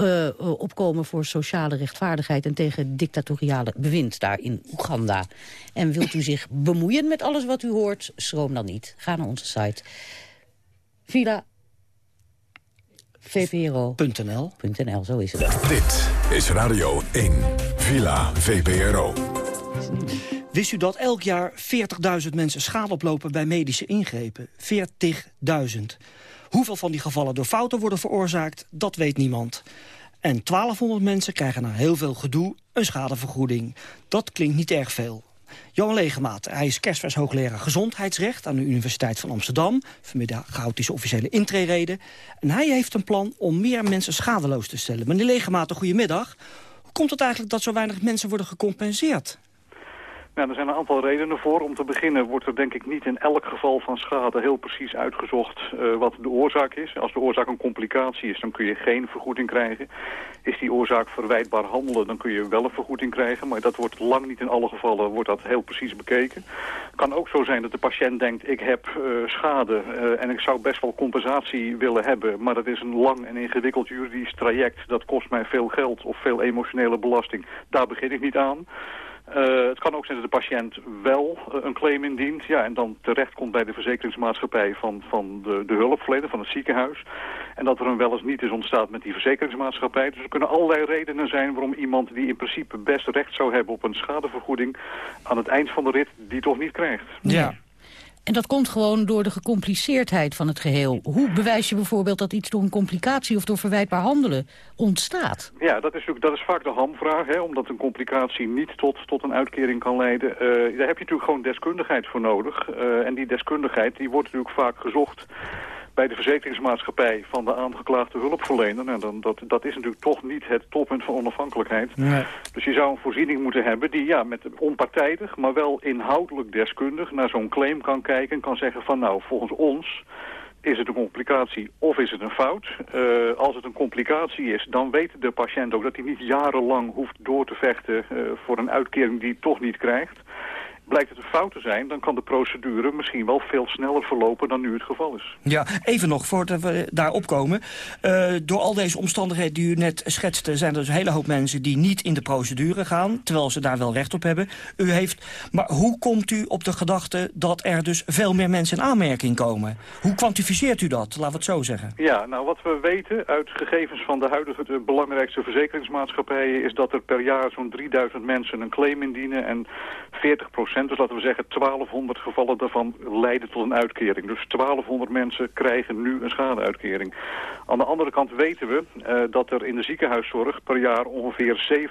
uh, opkomen voor sociale rechtvaardigheid... en tegen dictatoriale bewind daar in Oeganda. En wilt u zich bemoeien met alles wat u hoort, schroom dan niet. Ga naar onze site. Villa VPRO.nl. .nl, zo is het. Dit is Radio 1, Villa VPRO. Wist u dat elk jaar 40.000 mensen schade oplopen bij medische ingrepen? 40.000. Hoeveel van die gevallen door fouten worden veroorzaakt, dat weet niemand. En 1200 mensen krijgen na heel veel gedoe een schadevergoeding. Dat klinkt niet erg veel. Johan Legemaat, hij is kerstvers hoogleraar gezondheidsrecht... aan de Universiteit van Amsterdam. Vanmiddag houdt hij zijn officiële intrereden. En hij heeft een plan om meer mensen schadeloos te stellen. Meneer Legemaat, goedemiddag. Hoe komt het eigenlijk dat zo weinig mensen worden gecompenseerd? Nou, er zijn een aantal redenen voor. Om te beginnen wordt er denk ik niet in elk geval van schade heel precies uitgezocht uh, wat de oorzaak is. Als de oorzaak een complicatie is, dan kun je geen vergoeding krijgen. Is die oorzaak verwijtbaar handelen, dan kun je wel een vergoeding krijgen. Maar dat wordt lang niet in alle gevallen wordt dat heel precies bekeken. Het kan ook zo zijn dat de patiënt denkt, ik heb uh, schade uh, en ik zou best wel compensatie willen hebben. Maar dat is een lang en ingewikkeld juridisch traject. Dat kost mij veel geld of veel emotionele belasting. Daar begin ik niet aan. Uh, het kan ook zijn dat de patiënt wel uh, een claim indient. Ja, en dan terecht komt bij de verzekeringsmaatschappij van, van de, de hulpverlener, van het ziekenhuis. En dat er een wel eens niet is ontstaat met die verzekeringsmaatschappij. Dus er kunnen allerlei redenen zijn waarom iemand die in principe best recht zou hebben op een schadevergoeding... aan het eind van de rit die toch niet krijgt. Ja. En dat komt gewoon door de gecompliceerdheid van het geheel. Hoe bewijs je bijvoorbeeld dat iets door een complicatie of door verwijtbaar handelen ontstaat? Ja, dat is, dat is vaak de hamvraag, hè, omdat een complicatie niet tot, tot een uitkering kan leiden. Eh, daar heb je natuurlijk gewoon deskundigheid voor nodig. Eh, en die deskundigheid die wordt natuurlijk vaak gezocht bij de verzekeringsmaatschappij van de aangeklaagde hulpverlener. Nou, dan, dat, dat is natuurlijk toch niet het toppunt van onafhankelijkheid. Nee. Dus je zou een voorziening moeten hebben die ja, met onpartijdig, maar wel inhoudelijk deskundig naar zo'n claim kan kijken en kan zeggen van nou, volgens ons is het een complicatie of is het een fout? Eh, als het een complicatie is, dan weet de patiënt ook dat hij niet jarenlang hoeft door te vechten eh, voor een uitkering die hij toch niet krijgt. Blijkt het een fout te zijn, dan kan de procedure misschien wel veel sneller verlopen dan nu het geval is. Ja, even nog, voordat we daar opkomen. Uh, door al deze omstandigheden die u net schetste... zijn er dus een hele hoop mensen die niet in de procedure gaan... terwijl ze daar wel recht op hebben. U heeft, maar hoe komt u op de gedachte dat er dus veel meer mensen in aanmerking komen? Hoe kwantificeert u dat, laten we het zo zeggen? Ja, nou wat we weten uit gegevens van de huidige de belangrijkste verzekeringsmaatschappijen... is dat er per jaar zo'n 3000 mensen een claim indienen en 40 dus laten we zeggen 1200 gevallen daarvan leiden tot een uitkering. Dus 1200 mensen krijgen nu een schadeuitkering. Aan de andere kant weten we uh, dat er in de ziekenhuiszorg per jaar ongeveer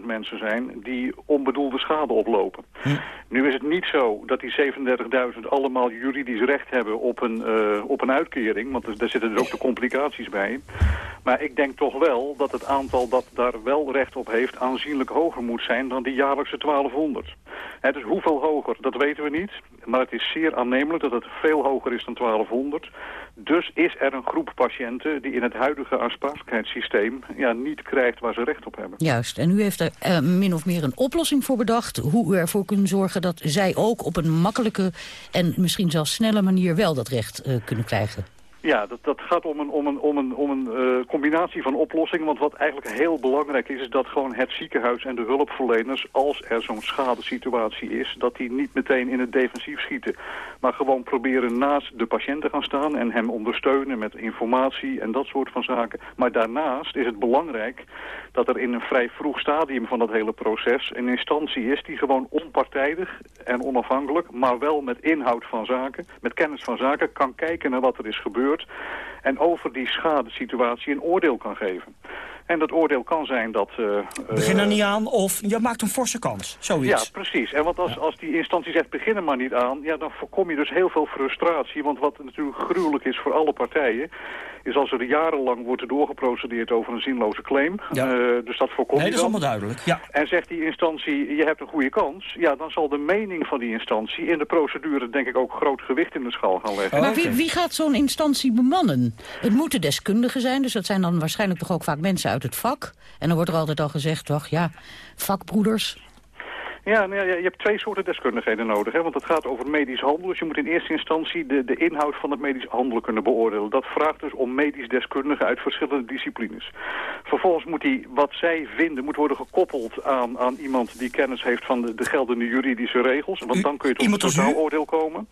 37.000 mensen zijn die onbedoelde schade oplopen. Hm. Nu is het niet zo dat die 37.000 allemaal juridisch recht hebben op een, uh, op een uitkering, want daar zitten dus ook de complicaties bij. Maar ik denk toch wel dat het aantal dat daar wel recht op heeft aanzienlijk hoger moet zijn dan die jaarlijkse 1200. He, dus hoeveel hoger, dat weten we niet. Maar het is zeer aannemelijk dat het veel hoger is dan 1200. Dus is er een groep patiënten die in het huidige aansprakelijkheidssysteem ja, niet krijgt waar ze recht op hebben. Juist, en u heeft er uh, min of meer een oplossing voor bedacht. Hoe u ervoor kunt zorgen dat zij ook op een makkelijke en misschien zelfs snelle manier wel dat recht uh, kunnen krijgen. Ja, dat, dat gaat om een, om een, om een, om een uh, combinatie van oplossingen. Want wat eigenlijk heel belangrijk is, is dat gewoon het ziekenhuis en de hulpverleners, als er zo'n schadesituatie is, dat die niet meteen in het defensief schieten. Maar gewoon proberen naast de patiënt te gaan staan en hem ondersteunen met informatie en dat soort van zaken. Maar daarnaast is het belangrijk dat er in een vrij vroeg stadium van dat hele proces een instantie is die gewoon onpartijdig en onafhankelijk, maar wel met inhoud van zaken, met kennis van zaken, kan kijken naar wat er is gebeurd en over die schadesituatie een oordeel kan geven. En dat oordeel kan zijn dat... Uh, begin er niet aan of je maakt een forse kans, zoiets. Ja, precies. En want als, als die instantie zegt begin er maar niet aan... Ja, dan voorkom je dus heel veel frustratie. Want wat natuurlijk gruwelijk is voor alle partijen... is als er jarenlang wordt doorgeprocedeerd over een zinloze claim. Ja. Uh, dus dat voorkomt Nee, dat is allemaal duidelijk. Ja. En zegt die instantie, je hebt een goede kans... ja, dan zal de mening van die instantie in de procedure... denk ik ook groot gewicht in de schaal gaan leggen. Maar wie, wie gaat zo'n instantie bemannen? Het moeten deskundigen zijn, dus dat zijn dan waarschijnlijk toch ook vaak mensen uit het vak. En dan wordt er altijd al gezegd, toch, ja, vakbroeders. Ja, nou ja, je hebt twee soorten deskundigheden nodig. Hè? Want het gaat over medisch handelen. Dus je moet in eerste instantie de, de inhoud van het medisch handelen kunnen beoordelen. Dat vraagt dus om medisch deskundigen uit verschillende disciplines. Vervolgens moet die, wat zij vinden, moet worden gekoppeld aan, aan iemand die kennis heeft van de, de geldende juridische regels. Want dan kun je tot een totaaloordeel komen.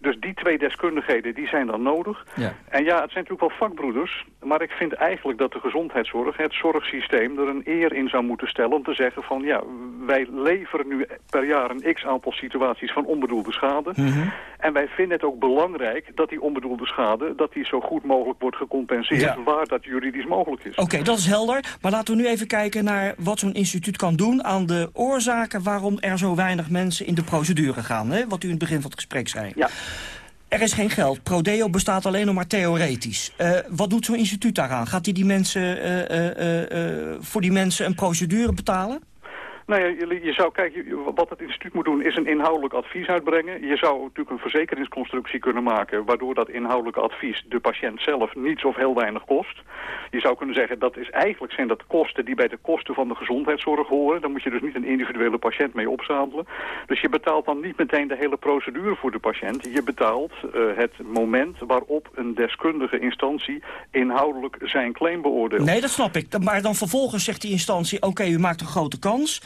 Dus die twee deskundigheden, die zijn dan nodig. Ja. En ja, het zijn natuurlijk wel vakbroeders. Maar ik vind eigenlijk dat de gezondheidszorg, het zorgsysteem, er een eer in zou moeten stellen om te zeggen van ja, wij leveren nu per jaar een x-aantal situaties van onbedoelde schade. Mhm. En wij vinden het ook belangrijk dat die onbedoelde schade, dat die zo goed mogelijk wordt gecompenseerd Ja. waar dat juridisch mogelijk is. Oké, dat is helder. Maar laten we nu even kijken naar wat zo'n instituut kan doen... aan de oorzaken waarom er zo weinig mensen in de procedure gaan. Hè? Wat u in het begin van het gesprek zei. Ja. Er is geen geld. Prodeo bestaat alleen nog maar theoretisch. Eh, wat doet zo'n instituut daaraan? Gaat hij die mensen, eh, eh, voor die mensen een procedure betalen? Nou ja, je, zou kijken, wat het instituut moet doen is een inhoudelijk advies uitbrengen. Je zou natuurlijk een verzekeringsconstructie kunnen maken... waardoor dat inhoudelijke advies de patiënt zelf niets of heel weinig kost. Je zou kunnen zeggen, dat is eigenlijk zijn dat kosten die bij de kosten van de gezondheidszorg horen. Dan moet je dus niet een individuele patiënt mee opzadelen. Dus je betaalt dan niet meteen de hele procedure voor de patiënt. Je betaalt eh, het moment waarop een deskundige instantie inhoudelijk zijn claim beoordeelt. Nee, dat snap ik. Maar dan vervolgens zegt die instantie... oké, u maakt een grote kans...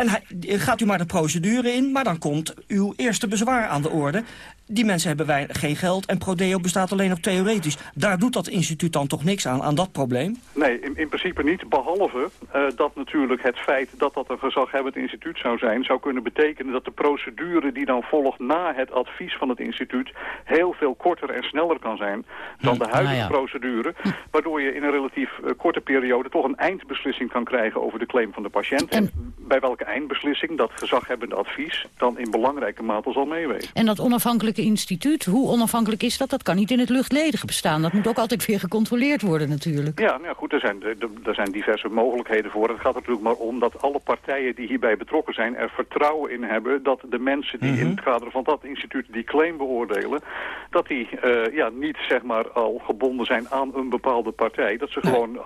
En hij, gaat u maar de procedure in, maar dan komt uw eerste bezwaar aan de orde. Die mensen hebben wij geen geld en Prodeo bestaat alleen nog theoretisch. Daar doet dat instituut dan toch niks aan, aan dat probleem? Nee, in, in principe niet. Behalve uh, dat natuurlijk het feit dat dat een gezaghebbend instituut zou zijn... zou kunnen betekenen dat de procedure die dan volgt na het advies van het instituut... heel veel korter en sneller kan zijn dan de huidige nou ja. procedure. Waardoor je in een relatief uh, korte periode toch een eindbeslissing kan krijgen over de claim van de patiënt. En, en bij welke eindbeslissing dat gezaghebbende advies dan in belangrijke mate zal meewegen. En dat onafhankelijke instituut, hoe onafhankelijk is dat? Dat kan niet in het luchtledige bestaan. Dat moet ook altijd weer gecontroleerd worden natuurlijk. Ja, nou goed, er zijn, er zijn diverse mogelijkheden voor. Het gaat er natuurlijk maar om dat alle partijen die hierbij betrokken zijn... er vertrouwen in hebben dat de mensen die in het kader van dat instituut die claim beoordelen... dat die uh, ja, niet zeg maar al gebonden zijn aan een bepaalde partij. Dat ze gewoon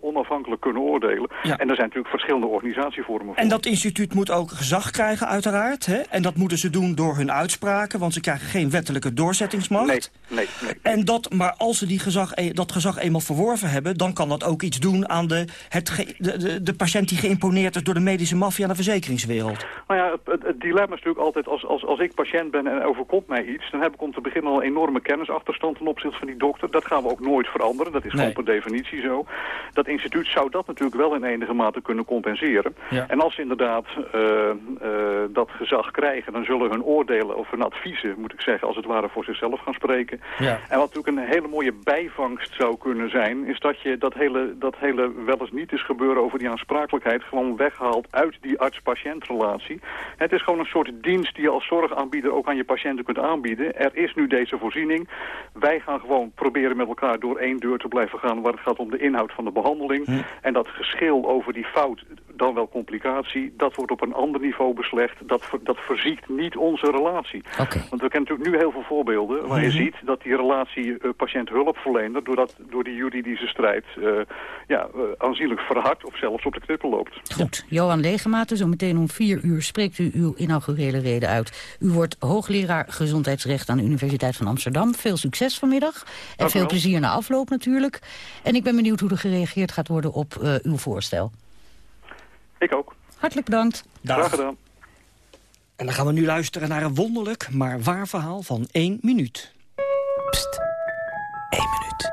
onafhankelijk kunnen oordelen. Ja. En er zijn natuurlijk verschillende organisatievormen voor. En dat instituut moet ook gezag krijgen uiteraard. Hè? En dat moeten ze doen door hun uitspraken, want ze krijgen geen wettelijke doorzettingsmacht. Nee, nee, nee. En dat, maar als ze die gezag, e- dat gezag eenmaal verworven hebben... dan kan dat ook iets doen aan de, het de, de, de patiënt die geïmponeerd is... door de medische maffia en de verzekeringswereld. Nou ja, het, het, dilemma is natuurlijk altijd... Als, als, als ik patiënt ben en overkomt mij iets... dan heb ik om te beginnen al een enorme kennisachterstand... ten opzichte van die dokter. Dat gaan we ook nooit veranderen. Dat is gewoon per definitie zo. Dat instituut zou dat natuurlijk wel in enige mate kunnen compenseren. Ja. En als ze inderdaad uh, uh, dat gezag krijgen... dan zullen hun oordelen of hun adviezen, moet ik zeggen als het ware voor zichzelf gaan spreken. Ja. En wat natuurlijk een hele mooie bijvangst zou kunnen zijn... is dat je dat hele, dat hele wel eens niet is gebeuren over die aansprakelijkheid... gewoon weghaalt uit die arts-patiëntrelatie. Het is gewoon een soort dienst die je als zorgaanbieder ook aan je patiënten kunt aanbieden. Er is nu deze voorziening. Wij gaan gewoon proberen met elkaar door één deur te blijven gaan... waar het gaat om de inhoud van de behandeling. Hm. En dat geschil over die fout, dan wel complicatie... dat wordt op een ander niveau beslecht. Dat, dat verziekt niet onze relatie. Okay. Want we kennen natuurlijk nu heel veel voorbeelden waar je Mhm. ziet dat die relatie uh, patiënt-hulpverlener door, dat, door die juridische strijd uh, ja, uh, aanzienlijk verhardt of zelfs op de knippen loopt. Goed, Johan Legematen, zo meteen om vier uur spreekt u uw inaugurele reden uit. U wordt hoogleraar gezondheidsrecht aan de Universiteit van Amsterdam. Veel succes vanmiddag en Dank veel plezier na afloop natuurlijk. En ik ben benieuwd hoe er gereageerd gaat worden op uw voorstel. Ik ook. Hartelijk bedankt. Graag gedaan. En dan gaan we nu luisteren naar een wonderlijk, maar waar verhaal van één minuut. Pst, één minuut.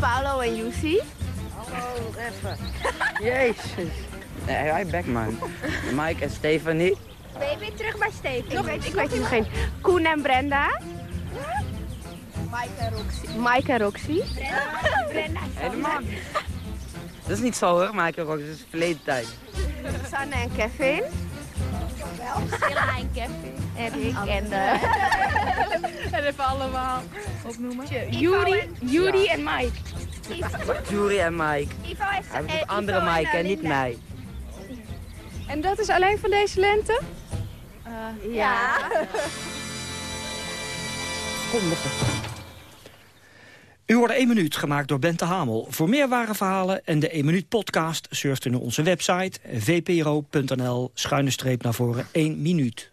Paolo en Jussi. Oh, even. Jezus. Nee, hij back man. Mike en Stefanie. Ben je weer terug bij Steven? Ik weet, ik weet het nog geen. Koen en Brenda. Mike en Roxy. Mike en Roxy. Brenda. Brenda. Helemaal. Dat is niet zo hoor, Mike en Roxy. Dat is verleden tijd. Sanne en Kevin. Stella en Kevin. En Rick en de... en even allemaal opnoemen. Judy, Judy en Mike. Jury en Mike. Ivo heeft Hij heeft een andere en, Mike eh, en niet mij. En dat is alleen van deze lente? Ja. U hoorde 1 minuut gemaakt door Bente Hamel. Voor meer ware verhalen en de 1 minuut podcast surft u naar onze website vpro.nl schuine streep naar voren 1 minuut.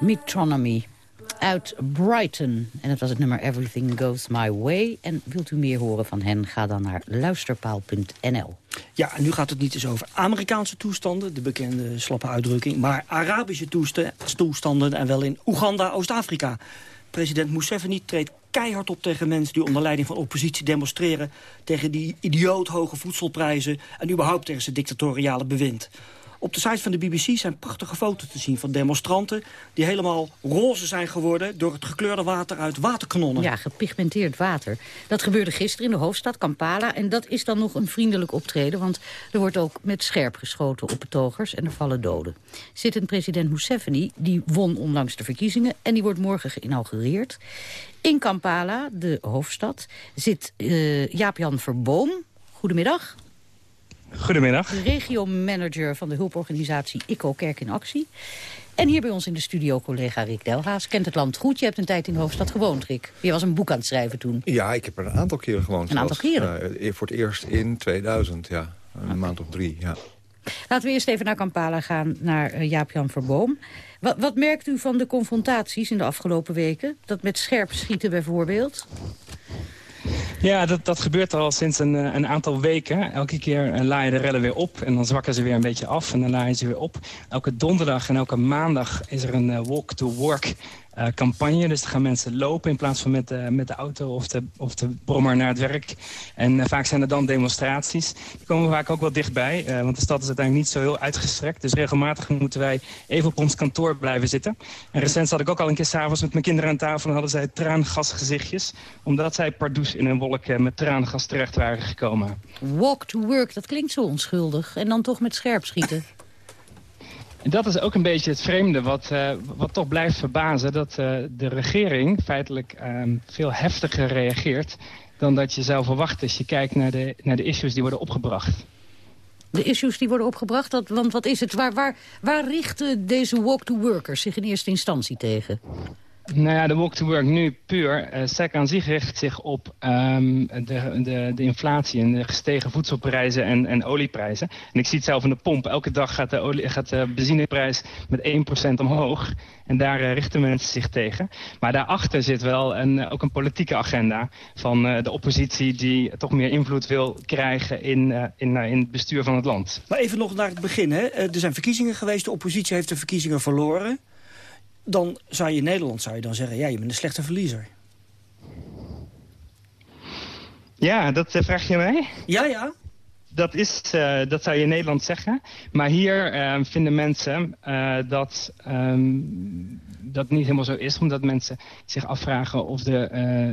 Metronomy uit Brighton. En dat was het nummer Everything Goes My Way. En wilt u meer horen van hen, ga dan naar luisterpaal.nl. Ja, en nu gaat het niet eens over Amerikaanse toestanden, de bekende slappe uitdrukking, maar Arabische toestanden en wel in Oeganda, Oost-Afrika. President Museveni treedt keihard op tegen mensen die onder leiding van oppositie demonstreren tegen die idioot hoge voedselprijzen en überhaupt tegen zijn dictatoriale bewind. Op de site van de BBC zijn prachtige foto's te zien van demonstranten... die helemaal roze zijn geworden door het gekleurde water uit waterkanonnen. Ja, gepigmenteerd water. Dat gebeurde gisteren in de hoofdstad Kampala. En dat is dan nog een vriendelijk optreden. Want er wordt ook met scherp geschoten op betogers en er vallen doden. Zittend president Museveni, die won onlangs de verkiezingen... en die wordt morgen geïnaugureerd. In Kampala, de hoofdstad, zit eh, Jaap-Jan Verboom. Goedemiddag. Goedemiddag. De regiomanager van de hulporganisatie ICO Kerk in Actie. En hier bij ons in de studio collega Rick Delhaas. Kent het land goed. Je hebt een tijd in de hoofdstad gewoond, Rick. Je was een boek aan het schrijven toen. Ja, ik heb er een aantal keren gewoond. Een aantal keren? Eh, voor het eerst in 2000, ja. Een maand of drie, ja. Laten we eerst even naar Kampala gaan, naar eh, Jaap-Jan Verboom. Wat, wat merkt u van de confrontaties in de afgelopen weken? Dat met scherp schieten bijvoorbeeld? Ja, dat, dat gebeurt al sinds een, eh, een aantal weken. Elke keer eh, laaien de rellen weer op en dan zwakken ze weer een beetje af en dan laaien ze weer op. Elke donderdag en elke maandag is er een eh, walk-to-work eh, campagne. Dus dan gaan mensen lopen in plaats van met, de met de auto of de, of de brommer naar het werk. En eh, vaak zijn er dan demonstraties. Die komen vaak ook wel dichtbij, eh, want de stad is uiteindelijk niet zo heel uitgestrekt. Dus regelmatig moeten wij even op ons kantoor blijven zitten. En recent zat ik ook al een keer s'avonds met mijn kinderen aan tafel... en hadden zij traangasgezichtjes, omdat zij pardoes in een wolk eh, met traangas terecht waren gekomen. Walk to work, dat klinkt zo onschuldig. En dan toch met scherp schieten. En dat is ook een beetje het vreemde wat, eh, wat toch blijft verbazen. Dat eh, de regering feitelijk ehm, veel heftiger reageert dan dat je zou verwachten als je kijkt naar de, naar de issues die worden opgebracht. De issues die worden opgebracht, dat, want wat is het? Waar, waar, waar richten deze walk-to-workers zich in eerste instantie tegen? Nou ja, de walk-to-work nu puur. Uh, SEC aan zich richt zich op um, de, de, de inflatie en de gestegen voedselprijzen en, en olieprijzen. En ik zie het zelf in de pomp. Elke dag gaat de, olie, gaat de benzineprijs met 1% omhoog. En daar uh, richten mensen zich tegen. Maar daarachter zit wel een, uh, ook een politieke agenda van de oppositie... die toch meer invloed wil krijgen in, in, in het bestuur van het land. Maar even nog naar het begin. Hè? Er zijn verkiezingen geweest, de oppositie heeft de verkiezingen verloren dan zou je in Nederland zou je dan zeggen... ja, je bent een slechte verliezer. Ja, dat uh, vraag je mij? Ja, ja. Dat, is, uh, dat zou je in Nederland zeggen. Maar hier uh, vinden mensen dat um, dat niet helemaal zo is. Omdat mensen zich afvragen of de,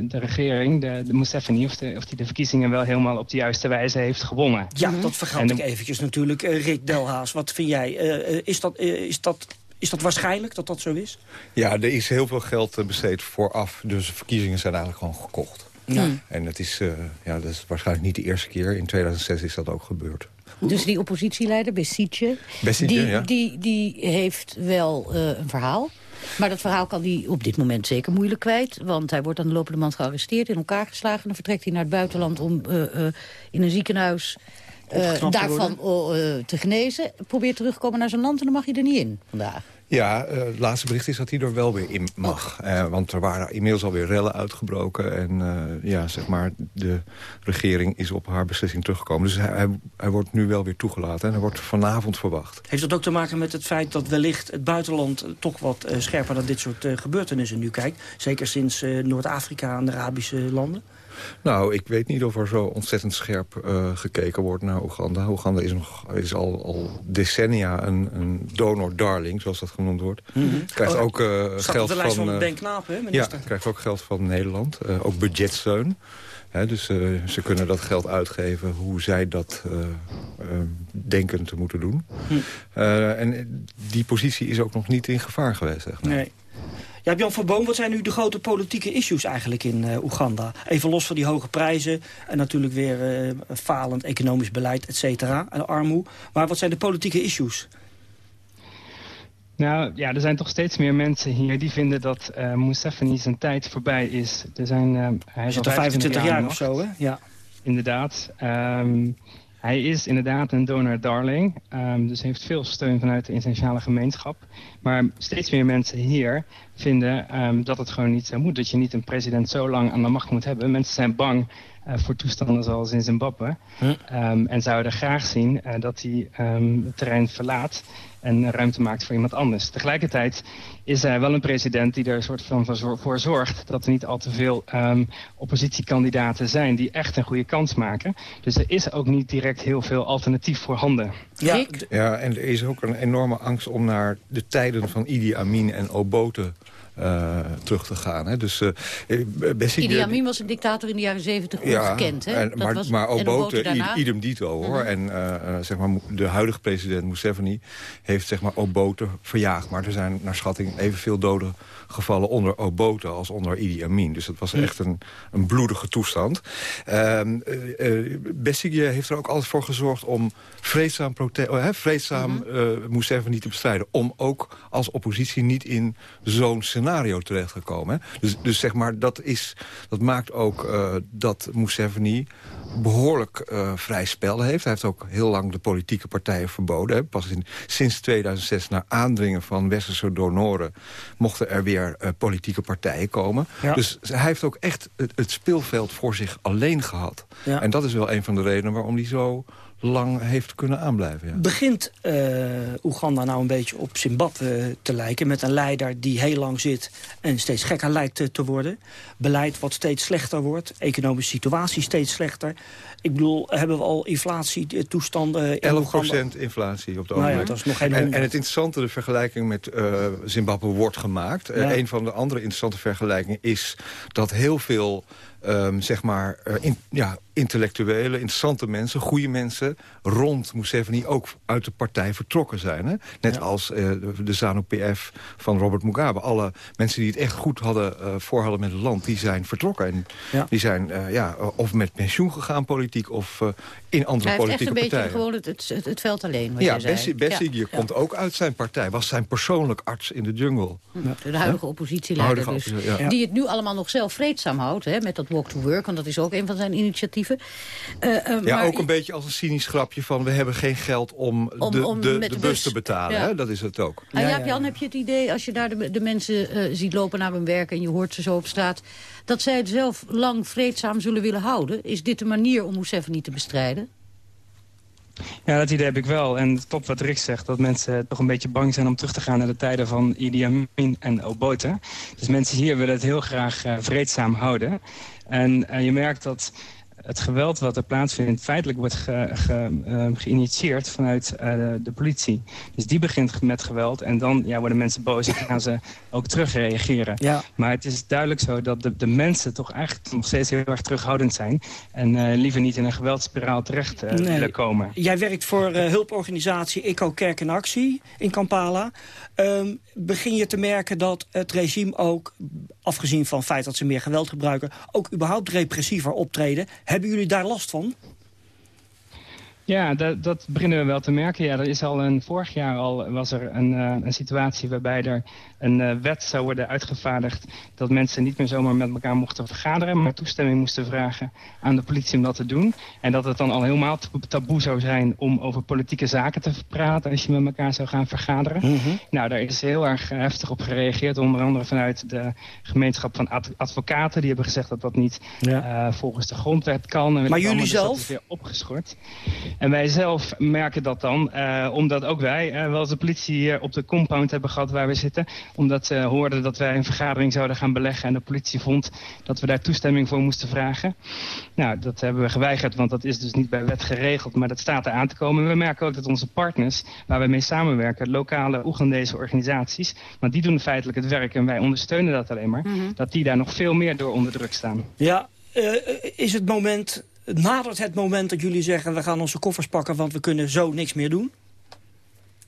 de regering, de, de Museveni... Of, de, of die de verkiezingen wel helemaal op de juiste wijze heeft gewonnen. Ja, dat vergat ik eventjes natuurlijk. Rick Delhaas, wat vind jij? is dat... is dat is dat waarschijnlijk dat dat zo is? Ja, er is heel veel geld besteed vooraf. Dus de verkiezingen zijn eigenlijk gewoon gekocht. Ja. En het is, uh, ja, dat is waarschijnlijk niet de eerste keer. In 2006 is dat ook gebeurd. Dus die oppositieleider, Besigye, die, ja. die, die heeft wel eh, een verhaal. Maar dat verhaal kan hij op dit moment zeker moeilijk kwijt. Want hij wordt aan de lopende band gearresteerd, in elkaar geslagen. Dan vertrekt hij naar het buitenland om eh, eh, in een ziekenhuis te daarvan oh, eh, te genezen. Probeert terug te komen naar zijn land en dan mag hij er niet in vandaag. Ja, eh, het laatste bericht is dat hij er wel weer in mag. Eh, want er waren inmiddels alweer rellen uitgebroken. En eh, ja, zeg maar, de regering is op haar beslissing teruggekomen. Dus hij, hij, hij wordt nu wel weer toegelaten. En hij wordt vanavond verwacht. Heeft dat ook te maken met het feit dat wellicht het buitenland... toch wat eh, scherper naar dit soort eh, gebeurtenissen nu kijkt? Zeker sinds eh, Noord-Afrika en de Arabische landen? Nou, ik weet niet of er zo ontzettend scherp eh, gekeken wordt naar Oeganda. Oeganda is, nog, is al, al decennia een, een donor-darling, zoals dat genoemd wordt. Krijgt Oh, ook eh, geld lijst van, eh, Ben Knaap, hè, Ja, krijgt ook geld van Nederland. ook budgetsteun. Dus ze kunnen dat geld uitgeven hoe zij dat eh, denken te moeten doen. Hm. En die positie is ook nog niet in gevaar geweest. Zeg maar. Nee. Ja, Jan van Boom, wat zijn nu de grote politieke issues eigenlijk in eh, Oeganda? Even los van die hoge prijzen en natuurlijk weer eh, falend economisch beleid, et cetera, en armoede. Maar wat zijn de politieke issues? Nou ja, er zijn toch steeds meer mensen hier die vinden dat eh Museveni zijn tijd voorbij is. Er zijn, hij is Zit al er 25 jaar de of zo, hè? Ja. Inderdaad. Ehm, hij is inderdaad een donor darling. ehm, dus heeft veel steun vanuit de internationale gemeenschap. Maar steeds meer mensen hier vinden ehm, dat het gewoon niet zo moet. Dat je niet een president zo lang aan de macht moet hebben. Mensen zijn bang voor toestanden zoals in Zimbabwe. Ehm, en zouden graag zien eh, dat hij ehm, het terrein verlaat en ruimte maakt voor iemand anders. Tegelijkertijd is hij wel een president die er een soort van voor- zorgt... dat er niet al te veel ehm, oppositiekandidaten zijn die echt een goede kans maken. Dus er is ook niet direct heel veel alternatief voorhanden. Ja, Ja, en er is ook een enorme angst om naar de tijden van Idi Amin en Obote eh, terug te gaan. Hè. Dus, eh, Besigye- Idi Amin was een dictator in de jaren zeventig ongekend. Hè? En, Dat maar, was- maar Obote, daarna. idem dito hoor. Mhm. En eh, eh, zeg maar, de huidige president Museveni heeft zeg maar, Obote verjaagd. Maar er zijn naar schatting evenveel doden gevallen onder Obote als onder Idi Amin. Dus het was Hm. echt een, een bloedige toestand. Besigye heeft er ook altijd voor gezorgd om vreedzaam, prote- oh, hè, vreedzaam eh, Museveni te bestrijden. Om ook als oppositie niet in zo'n scenario terecht te komen. Hè. Dus, dus zeg maar, dat, is, dat maakt ook dat Museveni behoorlijk eh, vrij spel heeft. Hij heeft ook heel lang de politieke partijen verboden. Hè. Pas in, sinds 2006, naar aandringen van westerse donoren... mochten er weer eh, politieke partijen komen. Ja. Dus hij heeft ook echt het, het speelveld voor zich alleen gehad. Ja. En dat is wel een van de redenen waarom hij zo lang heeft kunnen aanblijven. Ja. Begint eh, Oeganda nou een beetje op Zimbabwe te lijken... met een leider die heel lang zit en steeds gekker lijkt eh, te worden. Beleid wat steeds slechter wordt, economische situatie steeds slechter. Ik bedoel, hebben we al inflatietoestanden in Oeganda? 11% inflatie op het Nou ja, ogenblik. dat is nog geen en, en het interessante, de vergelijking met eh, Zimbabwe wordt gemaakt. Eh, Ja. een van de andere interessante vergelijkingen is dat heel veel... ehm, zeg maar, eh, in, ja, intellectuele, interessante mensen, goede mensen... rond Museveni ook uit de partij vertrokken zijn. Hè? Net als eh, de, ZANU-PF van Robert Mugabe. Alle mensen die het echt goed hadden, eh, voor hadden met het land... die zijn vertrokken. En Ja. die zijn eh, ja, of met pensioen gegaan politiek... of eh, in andere Hij heeft echt politieke een beetje partijen. gewoon het, het, veld alleen, wat Ja. Bessie, Bessie Ja. komt ook uit zijn partij. Was zijn persoonlijk arts in de jungle. De huidige oppositieleider Huidige dus. Die het nu allemaal nog zelf vreedzaam houdt. Hè, met dat walk to work. Want dat is ook een van zijn initiatieven. Eh, eh, Ja, maar ook een beetje als een cynisch grapje van... we hebben geen geld om, Om- de, om de, de de bus, bus. te betalen. Ja. Hè? Dat is het ook. Nou, Jaap-Jan, heb je het idee, als je daar de, de mensen eh, ziet lopen naar hun werk... en je hoort ze zo op straat, dat zij het zelf lang vreedzaam zullen willen houden? Is dit de manier om Museveni te bestrijden? Ja, dat idee heb ik wel. En het klopt wat Rick zegt, dat mensen toch een beetje bang zijn om terug te gaan naar de tijden van Idi Amin en Obote. Dus mensen hier willen het heel graag vreedzaam houden. En eh, je merkt dat het geweld wat er plaatsvindt feitelijk wordt ge, ge- eh, geïnitieerd vanuit eh, de, politie. Dus die begint met geweld en dan ja, worden mensen boos en gaan ze ook terugreageren. Ja. Maar het is duidelijk zo dat de, de mensen toch eigenlijk nog steeds heel erg terughoudend zijn. En liever niet in een geweldspiraal terecht Nee. willen komen. Jij werkt voor hulporganisatie Eco Kerk in Actie in Kampala. Ehm, begin je te merken dat het regime ook, afgezien van het feit dat ze meer geweld gebruiken... ook überhaupt repressiever optreden? Hebben jullie daar last van? Ja, dat, dat beginnen we wel te merken. Ja, er is al een, vorig jaar al was er een, uh, een situatie waarbij er een uh, wet zou worden uitgevaardigd dat mensen niet meer zomaar met elkaar mochten vergaderen, maar toestemming moesten vragen aan de politie om dat te doen. En dat het dan al helemaal taboe zou zijn om over politieke zaken te praten als je met elkaar zou gaan vergaderen. Mm -hmm. Nou, daar is heel erg heftig op gereageerd, onder andere vanuit de gemeenschap van ad advocaten. Die hebben gezegd dat dat niet ja. uh, volgens de grondwet kan. En maar jullie dus zelf? Dat is weer opgeschort. En wij zelf merken dat dan, uh, omdat ook wij uh, wel eens de politie op de compound hebben gehad waar we zitten. Omdat ze hoorden dat wij een vergadering zouden gaan beleggen en de politie vond dat we daar toestemming voor moesten vragen. Nou, dat hebben we geweigerd, want dat is dus niet bij wet geregeld, maar dat staat er aan te komen. En we merken ook dat onze partners, waar we mee samenwerken, lokale Oegandese organisaties, want die doen feitelijk het werk en wij ondersteunen dat alleen maar, mm -hmm. dat die daar nog veel meer door onder druk staan. Ja, uh, is het moment nadert het moment dat jullie zeggen... we gaan onze koffers pakken, want we kunnen zo niks meer doen?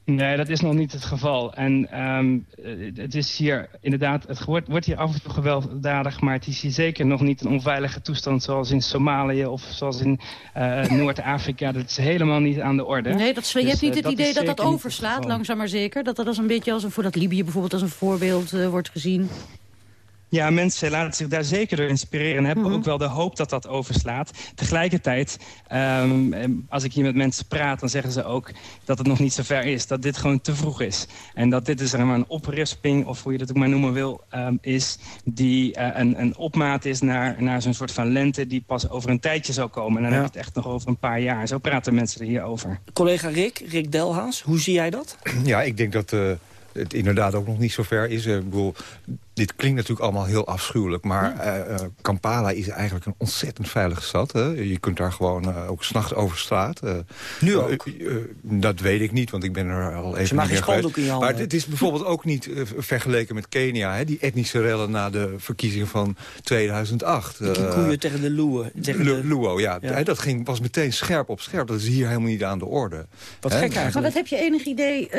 Nee, dat is nog niet het geval. En um, het is hier inderdaad, het wordt, wordt hier af en toe gewelddadig, maar het is hier zeker nog niet een onveilige toestand zoals in Somalië of zoals in uh, Noord-Afrika. Dat is helemaal niet aan de orde. Nee, dat is, je dus, hebt niet het dat idee dat dat overslaat, langzaam maar zeker. Dat dat als een beetje als een, voor dat Libië bijvoorbeeld als een voorbeeld uh, wordt gezien. Ja, mensen laten zich daar zeker door inspireren en hebben mm -hmm. ook wel de hoop dat dat overslaat. Tegelijkertijd, um, als ik hier met mensen praat, dan zeggen ze ook dat het nog niet zo ver is. Dat dit gewoon te vroeg is. En dat dit dus maar een oprisping, of hoe je dat ook maar noemen wil, um, is die uh, een, een opmaat is naar, naar zo'n soort van lente die pas over een tijdje zal komen. En dan ja. heb je het echt nog over een paar jaar. Zo praten mensen er hier over. Collega Rick, Rick Delhaas, hoe zie jij dat? Ja, ik denk dat... Uh het inderdaad ook nog niet zo ver is. Ik bedoel, dit klinkt natuurlijk allemaal heel afschuwelijk... maar ja. uh, Kampala is eigenlijk een ontzettend veilige stad. Hè? Je kunt daar gewoon uh, ook s'nachts over straat. Uh, nu ook? dat weet ik niet, want ik ben er al even Ze mag niet meer geweest. Maar het is bijvoorbeeld ook niet vergeleken met Kenia. Hè? Die etnische rellen na de verkiezingen van 2008. De Kikuyu tegen de Luo. Tegen de... Luo, ja. ja. Dat ging, was meteen scherp op scherp. Dat is hier helemaal niet aan de orde. Wat gek eigenlijk. Maar wat heb je enig idee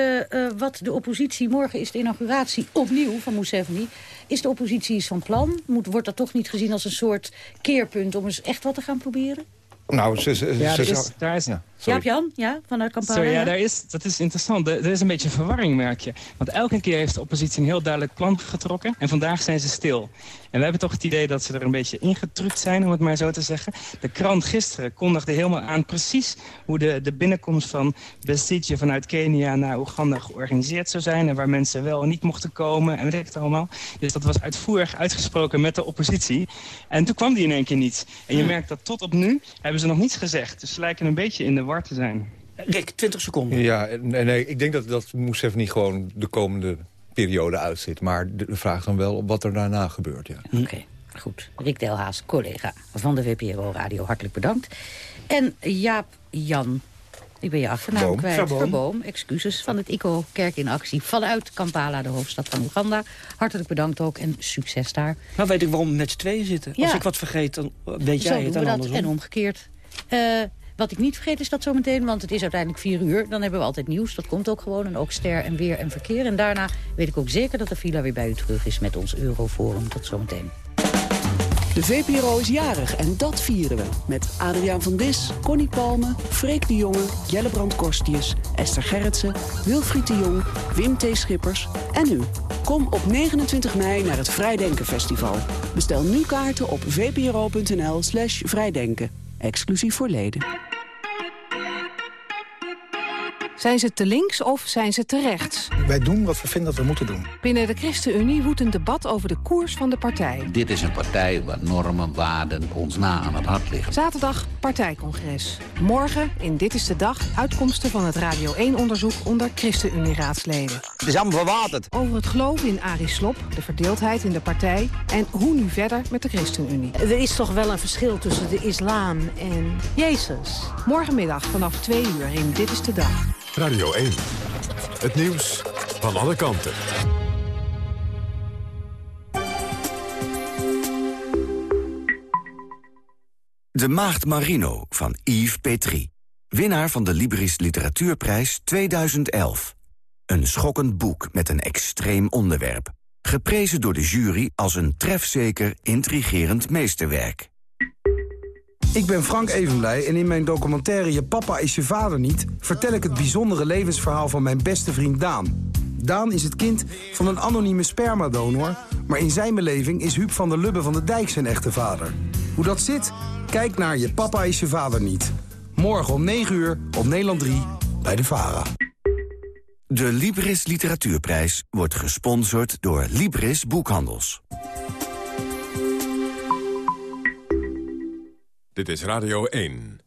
wat de oppositie... morgen is de inauguratie opnieuw van Museveni... Is de oppositie iets van plan? Moet, wordt dat toch niet gezien als een soort keerpunt om eens echt wat te gaan proberen? Nou, ze, ze, ja, ze is, zou... daar is... Ja. Jaap Jan, ja, vanuit Kampala. Sorry, ja, daar is, dat is interessant. Er, er is een beetje verwarring, merk je. Want elke keer heeft de oppositie een heel duidelijk plan getrokken. En vandaag zijn ze stil. En we hebben toch het idee dat ze er een beetje ingetrukt zijn, om het maar zo te zeggen. De krant gisteren kondigde helemaal aan precies hoe de, de binnenkomst van Besitje vanuit Kenia naar Oeganda georganiseerd zou zijn. En waar mensen wel en niet mochten komen en weet ik het allemaal. Dus dat was uitvoerig uitgesproken met de oppositie. En toen kwam die in één keer niet. En je merkt dat tot op nu hebben ze nog niets gezegd. Dus ze lijken een beetje in de war te zijn. Rick, 20 seconden. Ja, nee, nee ik denk dat, dat Moussef niet gewoon de komende periode uitzit. Maar de vraag dan wel op wat er daarna gebeurt. Ja. Oké, okay, goed. Rick Delhaas, collega van de WPRO Radio, hartelijk bedankt. En Jaap Jan, ik ben je achternaam Verboom. kwijt. Verboom. Verboom, excuses, van het ICO Kerk in Actie. Vanuit Kampala, de hoofdstad van Oeganda. Hartelijk bedankt ook en succes daar. Nou weet ik waarom we met z'n tweeën zitten. Ja. Als ik wat vergeet, dan weet Zo jij doen het we en dat andersom. en omgekeerd. Uh, wat ik niet vergeet is dat zometeen, want het is uiteindelijk vier uur. Dan hebben we altijd nieuws, dat komt ook gewoon. En ook ster en weer en verkeer. En daarna weet ik ook zeker dat de villa weer bij u terug is met ons Euroforum. Tot zometeen. De VPRO is jarig en dat vieren we. Met Adriaan van Dis, Connie Palme, Freek de Jonge, Jelle Brand Korstius, Esther Gerritsen, Wilfried de Jong, Wim T. Schippers en u. Kom op 29 mei naar het Vrijdenken Festival. Bestel nu kaarten op vpro.nl slash vrijdenken. Exclusief voor leden. Zijn ze te links of zijn ze te rechts? Wij doen wat we vinden dat we moeten doen. Binnen de ChristenUnie woedt een debat over de koers van de partij. Dit is een partij waar normen, waarden ons na aan het hart liggen. Zaterdag partijcongres. Morgen in Dit is de Dag uitkomsten van het Radio 1-onderzoek onder ChristenUnie-raadsleden. Het is allemaal verwaterd. Over het geloven in Arie Slob, de verdeeldheid in de partij... en hoe nu verder met de ChristenUnie. Er is toch wel een verschil tussen de islam en Jezus. Morgenmiddag vanaf 2 uur in Dit is de Dag. Radio 1. Het nieuws van alle kanten. De Maagd Marino van Yves Petrie. Winnaar van de Libris Literatuurprijs 2011. Een schokkend boek met een extreem onderwerp. Geprezen door de jury als een trefzeker, intrigerend meesterwerk. Ik ben Frank Evenblij en in mijn documentaire Je papa is je vader niet... vertel ik het bijzondere levensverhaal van mijn beste vriend Daan. Daan is het kind van een anonieme spermadonor... maar in zijn beleving is Huub van der Lubbe van de Dijk zijn echte vader. Hoe dat zit? Kijk naar Je papa is je vader niet. Morgen om 9 uur op Nederland 3 bij de VARA. De Libris Literatuurprijs wordt gesponsord door Libris Boekhandels. Dit is Radio 1.